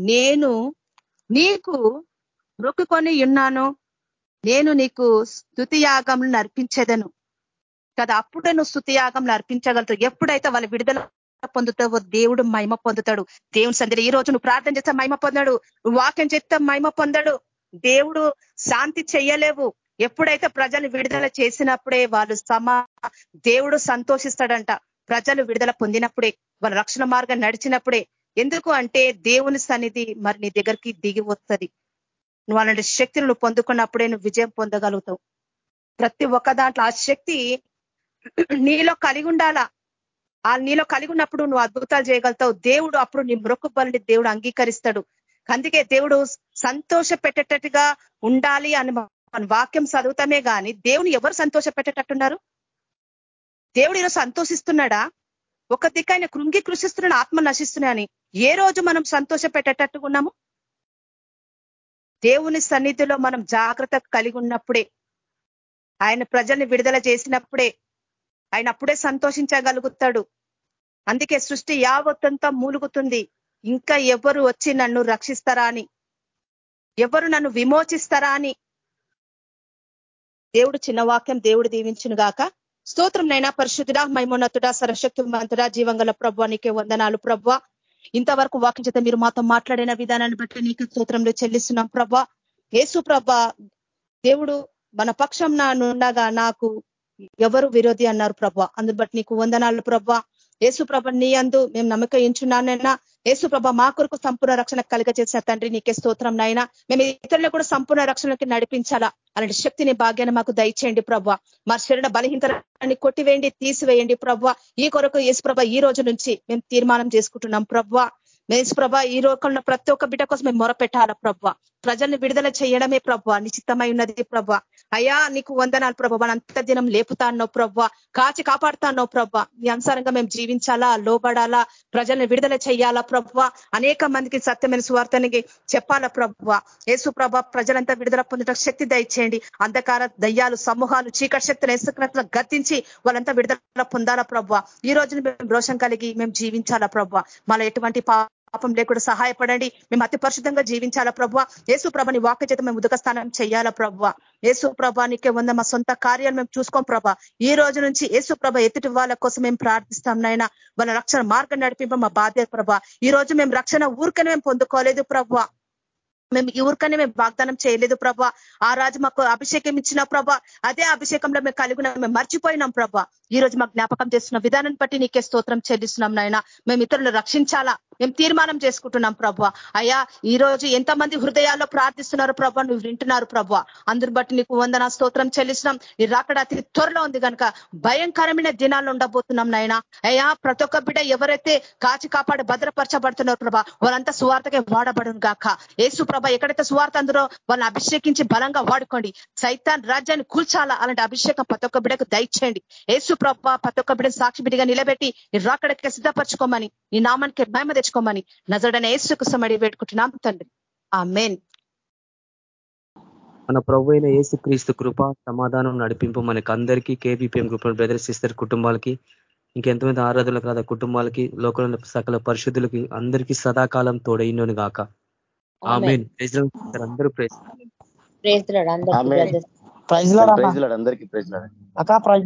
నేను నీకు మొక్కుకొని ఉన్నాను. నేను నీకు స్థుతియాగంను అర్పించదను కదా అప్పుడే నువ్వు స్థుతియాగంలో అర్పించగలుగుతావు. ఎప్పుడైతే వాళ్ళ విడుదల పొందుతావో దేవుడు మహిమ పొందుతాడు. దేవుని సందడి ఈ రోజు నువ్వు ప్రార్థన చేస్తే మహిమ పొందాడు. వాక్యం చేస్తే మహిమ పొందాడు. దేవుడు శాంతి చెయ్యలేవు ఎప్పుడైతే ప్రజలు విడుదల చేసినప్పుడే వాళ్ళు సమా దేవుడు సంతోషిస్తాడంట. ప్రజలు విడుదల పొందినప్పుడే వాళ్ళ రక్షణ మార్గం నడిచినప్పుడే. ఎందుకు అంటే దేవుని సన్నిధి మరి నీ దగ్గరికి దిగి వస్తుంది. నువ్వు అలాంటి శక్తిని నువ్వు పొందుకున్నప్పుడే నువ్వు విజయం పొందగలుగుతావు. ప్రతి ఒక్క దాంట్లో ఆ శక్తి నీలో కలిగి ఉండాలా? ఆ నీలో కలిగి ఉన్నప్పుడు నువ్వు అద్భుతాలు చేయగలుగుతావు. దేవుడు అప్పుడు నీ మృక్కుబలిని దేవుడు అంగీకరిస్తాడు. అందుకే దేవుడు సంతోష పెట్టేటట్టుగా ఉండాలి అని మన వాక్యం చదువుతామే కానీ దేవుని ఎవరు సంతోష పెట్టేటట్టున్నారు దేవుడు ఈరోజు సంతోషిస్తున్నాడా? ఒక దిక్కు ఆయన కృంగి కృషిస్తున్నాడు ఆత్మ నశిస్తున్నాయని ఏ రోజు మనం సంతోష పెట్టేటట్టుగా ఉన్నాము? దేవుని సన్నిధిలో మనం జాగ్రత్త కలిగి ఉన్నప్పుడే ఆయన ప్రజల్ని విడుదల చేసినప్పుడే ఆయన అప్పుడే సంతోషించగలుగుతాడు. అందుకే సృష్టి యావత్తంతా మూలుగుతుంది. ఇంకా ఎవరు వచ్చి నన్ను రక్షిస్తారా అని? ఎవరు నన్ను విమోచిస్తారా అని? దేవుడు చిన్న వాక్యం దేవుడు దీవించును గాక. స్తోత్రం నైనా పరిశుద్ధుడా మైమోన్నతుడా సరశక్తి మంతుడా జీవంగల ప్రభు నీకే వందనాలు ప్రభు ఇంతవరకు వాక్యం చేత మీరు మాతో మాట్లాడిన విధానాన్ని బట్టి నీకు స్తోత్రంలో చెల్లిస్తున్నాం ప్రభా యేసు ప్రభ దేవుడు మన పక్షం ఉండగా నాకు ఎవరు విరోధి అన్నారు ప్రభా? అందుని బట్టి నీకు వందనాలు ప్రభా. యేసు ప్రభ నీ అందు మేము నమ్మకం ఎంచున్నానైనా యేసు ప్రభ మా కొరకు సంపూర్ణ రక్షణ కలిగ చేసిన తండ్రి నీకే స్తోత్రం నాయన. మేము ఇతరులకు కూడా సంపూర్ణ రక్షణకి నడిపించాలా? అలాంటి శక్తిని భాగ్యాన్ని మాకు దయచేయండి ప్రభ. మా శరీర బలహీనతని కొట్టివేయండి తీసివేయండి ప్రభ. ఈ కొరకు యేసు ప్రభ ఈ రోజు నుంచి మేము తీర్మానం చేసుకుంటున్నాం ప్రభ. మేసు ప్రభ ఈ రోజున్న ప్రతి ఒక్క బిడ్డ కోసం మేము మొరపెట్టాలా ప్రభ? ప్రజల్ని విడుదల చేయడమే ప్రభ నిశ్చితమై ఉన్నది ప్రభ అయ్యా నీకు వందనాలు ప్రభ మన అంత దినం లేపుతా ప్రభ కాచి కాపాడుతానో అన్నావు ప్రభ ఈ అనుసారంగా మేము జీవించాలా లోబడాలా ప్రజల్ని విడుదల చేయాలా ప్రభ అనేక మందికి సత్యమైన స్వార్థానికి చెప్పాలా ప్రభ యేసు ప్రభ ప్రజలంతా విడుదల పొందటం శక్తి దయచేయండి. అంధకార దయ్యాలు సమూహాలు చీకటి శక్తులు ఏసుకున్నట్లు గద్దించి వాళ్ళంతా విడుదల పొందాలా ప్రభ ఈ రోజున మేము రోషం కలిగి మేము జీవించాలా ప్రభ మళ్ళీ ఎటువంటి పాపం లేకుండా సహాయపడండి. మేము అతి పరిశుద్ధంగా జీవించాలా ప్రభు యేసు ప్రభని వాక్య చేత మేము ఉదక స్థానం చేయాలా ప్రభు యేసు ప్రభానికే వంద మా సొంత కార్యాలు మేము చూసుకోం ప్రభ. ఈ రోజు నుంచి యేసు ప్రభ ఎత్తుటి వాళ్ళ కోసం మేము ప్రార్థిస్తాం నాయన. వాళ్ళ రక్షణ మార్గం నడిపింప మా బాధ్యత ప్రభ. ఈ రోజు మేము రక్షణ ఊరికనే మేము పొందుకోలేదు ప్రభ. మేము ఈ ఊరికనే మేము వాగ్దానం చేయలేదు ప్రభా. ఆ రాజు మాకు అభిషేకం ఇచ్చిన ప్రభా. అదే అభిషేకంలో మేము కలిగిన మేము మర్చిపోయినాం ప్రభా. ఈ రోజు మాకు జ్ఞాపకం చేస్తున్న విధానం బట్టి నీకే స్తోత్రం చెల్లిస్తున్నాం నాయన. మేము ఇతరులు రక్షించాలా? మేము తీర్మానం చేసుకుంటున్నాం ప్రభు అయ్యా ఈ రోజు ఎంతమంది హృదయాల్లో ప్రార్థిస్తున్నారు ప్రభు నువ్వు వింటున్నారు ప్రభు అందరు బట్టి నీకు వందన స్తోత్రం చెల్లిస్తున్నాం. ఈ రాకడ అతి త్వరలో ఉంది కనుక భయంకరమైన దినాల్లో ఉండబోతున్నాం నాయన. అయ్యా ప్రతి ఒక్క బిడ్డ ఎవరైతే కాచి కాపాడి భద్రపరచబడుతున్నారు ప్రభా వాళ్ళంతా సువార్తకే వాడబడును గాక. ఏసు ప్రభ ఎక్కడైతే సువార్త అందరో వాళ్ళని అభిషేకించి బలంగా వాడుకోండి. సైతాన్ రాజ్యాన్ని కూల్చాలా అలాంటి అభిషేకం ప్రతి ఒక్క బిడకు దయచేయండి. ఏసు ప్రభ ప్రతి ఒక్క బిడ్డ సాక్షి బిడిగా నిలబెట్టి రాకడకే సిద్ధపరచుకోమని ఈ నామానికి మహిమ తెచ్చుకోమని నజడన ఏసుకు సమడి పెట్టుకుంటున్నాం తండ్రి. ఆ మెయిన్ మన ప్రభు అయిన ఏసు క్రీస్తు కృప సమాధానం నడిపింపు మనకి అందరికీ కేబీపీఎం గ్రూప్ బ్రదర్స్ సిస్టర్ కుటుంబాలకి ఇంకెంతమంది ఆరాధనలకు రాదా కుటుంబాలకి లోకల సకల పరిశుద్ధులకి అందరికీ సదాకాలం తోడైనను గాక. ఆమెన్. అందరూ ప్రైజ్ ప్రేజ్ అందరికీ ప్రైజ్ అందరికీ ప్రైజ్ అక్క